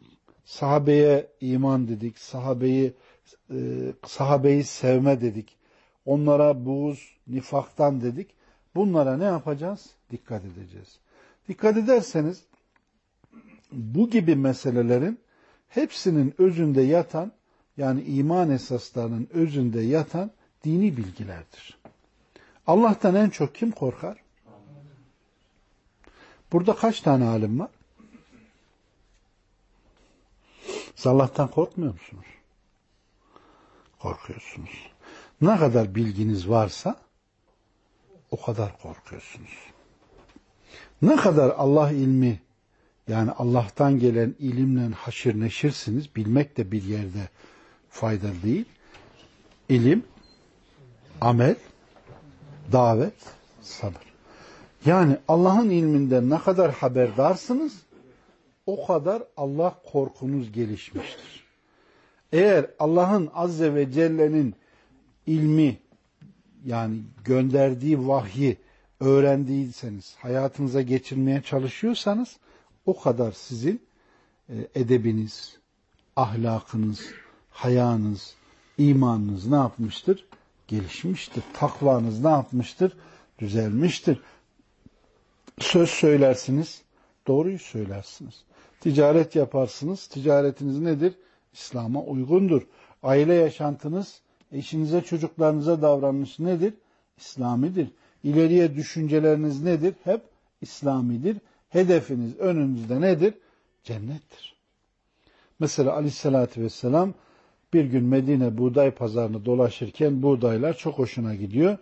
sahabeye iman dedik, sahabeyi e, sahabeyi sevme dedik, onlara buğuz, nifaktan dedik. Bunlara ne yapacağız? Dikkat edeceğiz. Dikkat ederseniz bu gibi meselelerin hepsinin özünde yatan yani iman esaslarının özünde yatan dini bilgilerdir. Allah'tan en çok kim korkar? Burada kaç tane alim var? Siz Allah'tan korkmuyor musunuz? Korkuyorsunuz. Ne kadar bilginiz varsa o kadar korkuyorsunuz. Ne kadar Allah ilmi yani Allah'tan gelen ilimle haşir neşirsiniz, bilmek de bir yerde faydalı değil. İlim, amel, davet, sabır. Yani Allah'ın ilminden ne kadar haberdarsınız, o kadar Allah korkunuz gelişmiştir. Eğer Allah'ın Azze ve Celle'nin ilmi yani gönderdiği vahyi öğrendiyseniz, hayatınıza geçirmeye çalışıyorsanız o kadar sizin e, edebiniz, ahlakınız, hayanız, imanınız ne yapmıştır? Gelişmiştir. Takvanız ne yapmıştır? Düzelmiştir. Söz söylersiniz, doğruyu söylersiniz. Ticaret yaparsınız, ticaretiniz nedir? İslam'a uygundur. Aile yaşantınız, eşinize, çocuklarınıza davranış nedir? İslamidir. İleriye düşünceleriniz nedir? Hep İslamidir. Hedefiniz önünüzde nedir? Cennettir. Mesela aleyhissalatü vesselam bir gün Medine buğday pazarını dolaşırken buğdaylar çok hoşuna gidiyor.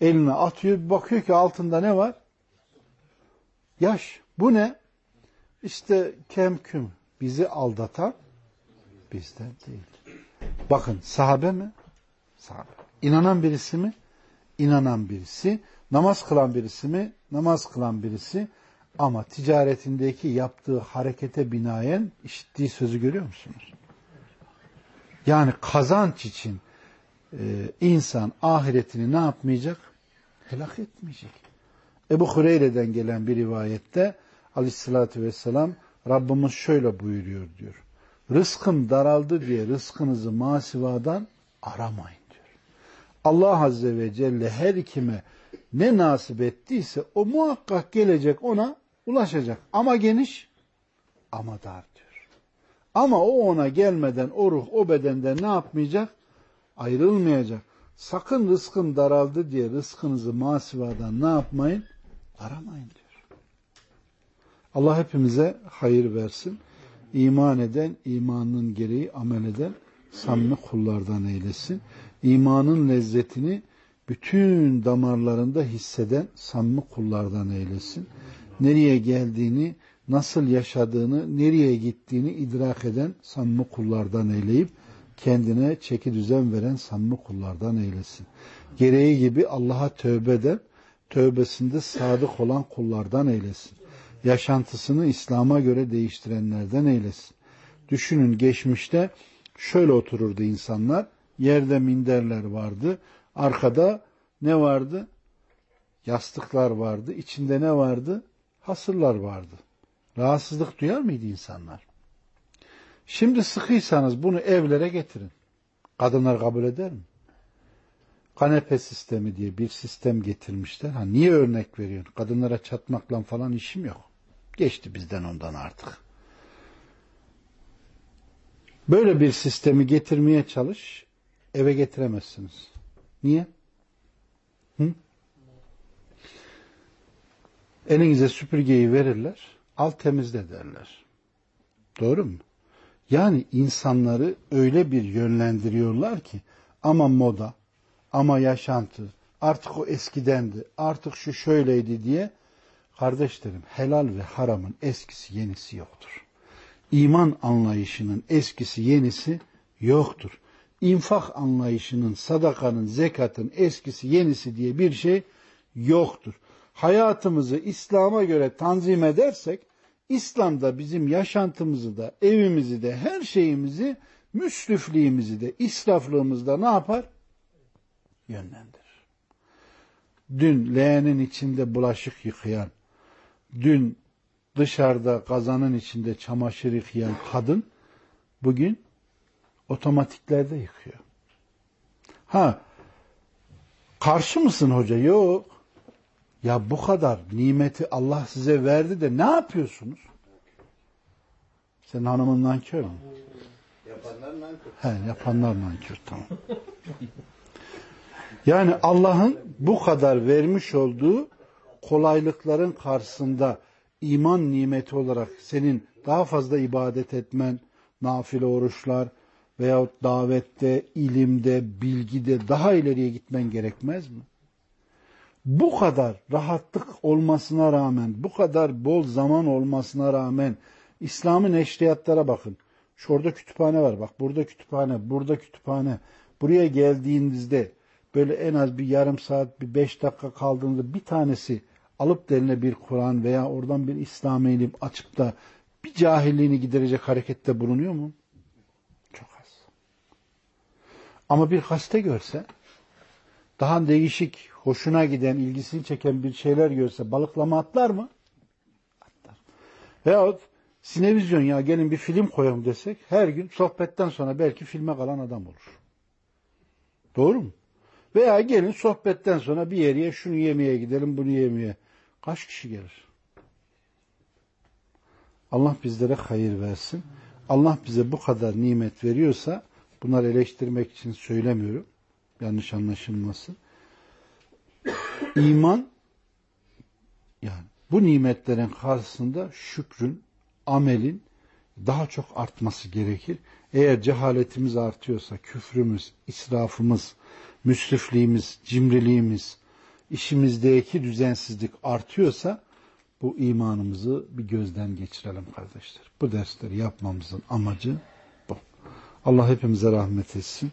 Eline atıyor, bakıyor ki altında ne var? Yaş. Bu ne? İşte kemküm bizi aldatan bizden değil. Bakın sahabe mi? Sahabe. İnanan birisi mi? İnanan birisi. Namaz kılan birisi mi? Namaz kılan birisi. Ama ticaretindeki yaptığı harekete binaen işittiği sözü görüyor musunuz? Yani kazanç için e, insan ahiretini ne yapmayacak? Helak etmeyecek. Ebu Hureyre'den gelen bir rivayette aleyhissalatü vesselam Rabbimiz şöyle buyuruyor diyor. Rızkım daraldı diye rızkınızı masivadan aramayın diyor. Allah Azze ve Celle her kime ne nasip ettiyse o muhakkak gelecek ona ulaşacak. Ama geniş ama dar diyor. Ama o ona gelmeden o ruh o bedenden ne yapmayacak? Ayrılmayacak. Sakın rızkın daraldı diye rızkınızı masivadan ne yapmayın? Aramayın diyor. Allah hepimize hayır versin. İman eden, imanın gereği amel eden samimi kullardan eylesin. İmanın lezzetini bütün damarlarında hisseden samimi kullardan eylesin. Nereye geldiğini, nasıl yaşadığını, nereye gittiğini idrak eden samimi kullardan eyleyip kendine çeki düzen veren samimi kullardan eylesin. Gereği gibi Allah'a tövbe eden, tövbesinde sadık olan kullardan eylesin. Yaşantısını İslam'a göre değiştirenlerden eylesin. Düşünün geçmişte şöyle otururdu insanlar. Yerde minderler vardı. Arkada ne vardı? Yastıklar vardı. İçinde ne vardı? Hasırlar vardı. Rahatsızlık duyar mıydı insanlar? Şimdi sıkıysanız bunu evlere getirin. Kadınlar kabul eder mi? kanepe sistemi diye bir sistem getirmişler. Ha, niye örnek veriyorsun? Kadınlara çatmakla falan işim yok. Geçti bizden ondan artık. Böyle bir sistemi getirmeye çalış, eve getiremezsiniz. Niye? Hı? Elinize süpürgeyi verirler, al temizle derler. Doğru mu? Yani insanları öyle bir yönlendiriyorlar ki ama moda, ama yaşantı artık o eskidendi, artık şu şöyleydi diye kardeşlerim helal ve haramın eskisi yenisi yoktur. İman anlayışının eskisi yenisi yoktur. İnfak anlayışının, sadakanın, zekatın eskisi yenisi diye bir şey yoktur. hayatımızı İslam'a göre tanzim edersek, İslam'da bizim yaşantımızı da, evimizi de, her şeyimizi, müsrifliğimizi de, israflığımızı da ne yapar? Yönlendirir. Dün leğenin içinde bulaşık yıkayan, dün dışarıda kazanın içinde çamaşır yıkayan kadın, bugün otomatiklerde yıkıyor. Ha, karşı mısın hoca? Yok. Ya bu kadar nimeti Allah size verdi de ne yapıyorsunuz? Senin hanımın nankör mü? Yapanlar nankör. He, yapanlar nankör tamam. Yani Allah'ın bu kadar vermiş olduğu kolaylıkların karşısında iman nimeti olarak senin daha fazla ibadet etmen, nafile oruçlar veyahut davette, ilimde, bilgide daha ileriye gitmen gerekmez mi? Bu kadar rahatlık olmasına rağmen, bu kadar bol zaman olmasına rağmen İslam'ın eşriyatlara bakın. Şurada kütüphane var bak burada kütüphane, burada kütüphane. Buraya geldiğinizde böyle en az bir yarım saat, bir beş dakika kaldığında bir tanesi alıp derine bir Kur'an veya oradan bir İslam ilim açıp da bir cahilliğini giderecek harekette bulunuyor mu? Çok az. Ama bir hasta görse, daha değişik, hoşuna giden, ilgisini çeken bir şeyler görse balıklama atlar mı? Atlar. Veyahut sinevizyon ya gelin bir film koyalım desek her gün sohbetten sonra belki filme kalan adam olur. Doğru mu? Veya gelin sohbetten sonra bir yere şunu yemeye gidelim bunu yemeye. Kaç kişi gelir? Allah bizlere hayır versin. Allah bize bu kadar nimet veriyorsa bunları eleştirmek için söylemiyorum. Yanlış anlaşılmasın. İman yani bu nimetlerin karşısında şükrün, amelin daha çok artması gerekir. Eğer cehaletimiz artıyorsa, küfrümüz, israfımız, müsrifliğimiz, cimriliğimiz, işimizdeki düzensizlik artıyorsa bu imanımızı bir gözden geçirelim kardeşler. Bu dersleri yapmamızın amacı bu. Allah hepimize rahmet etsin.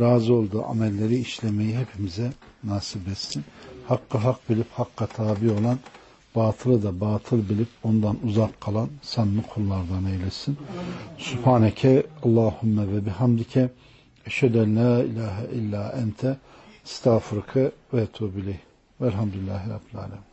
Razı olduğu amelleri işlemeyi hepimize nasip etsin. Hakkı hak bilip hakka tabi olan, batılı da batıl bilip ondan uzak kalan samimi kullardan eylesin. Subhaneke Allahümme ve bihamdike eşheden la ilahe illa ente estağfurke ve etubileyh. Velhamdülillahi Rabbil Alemin.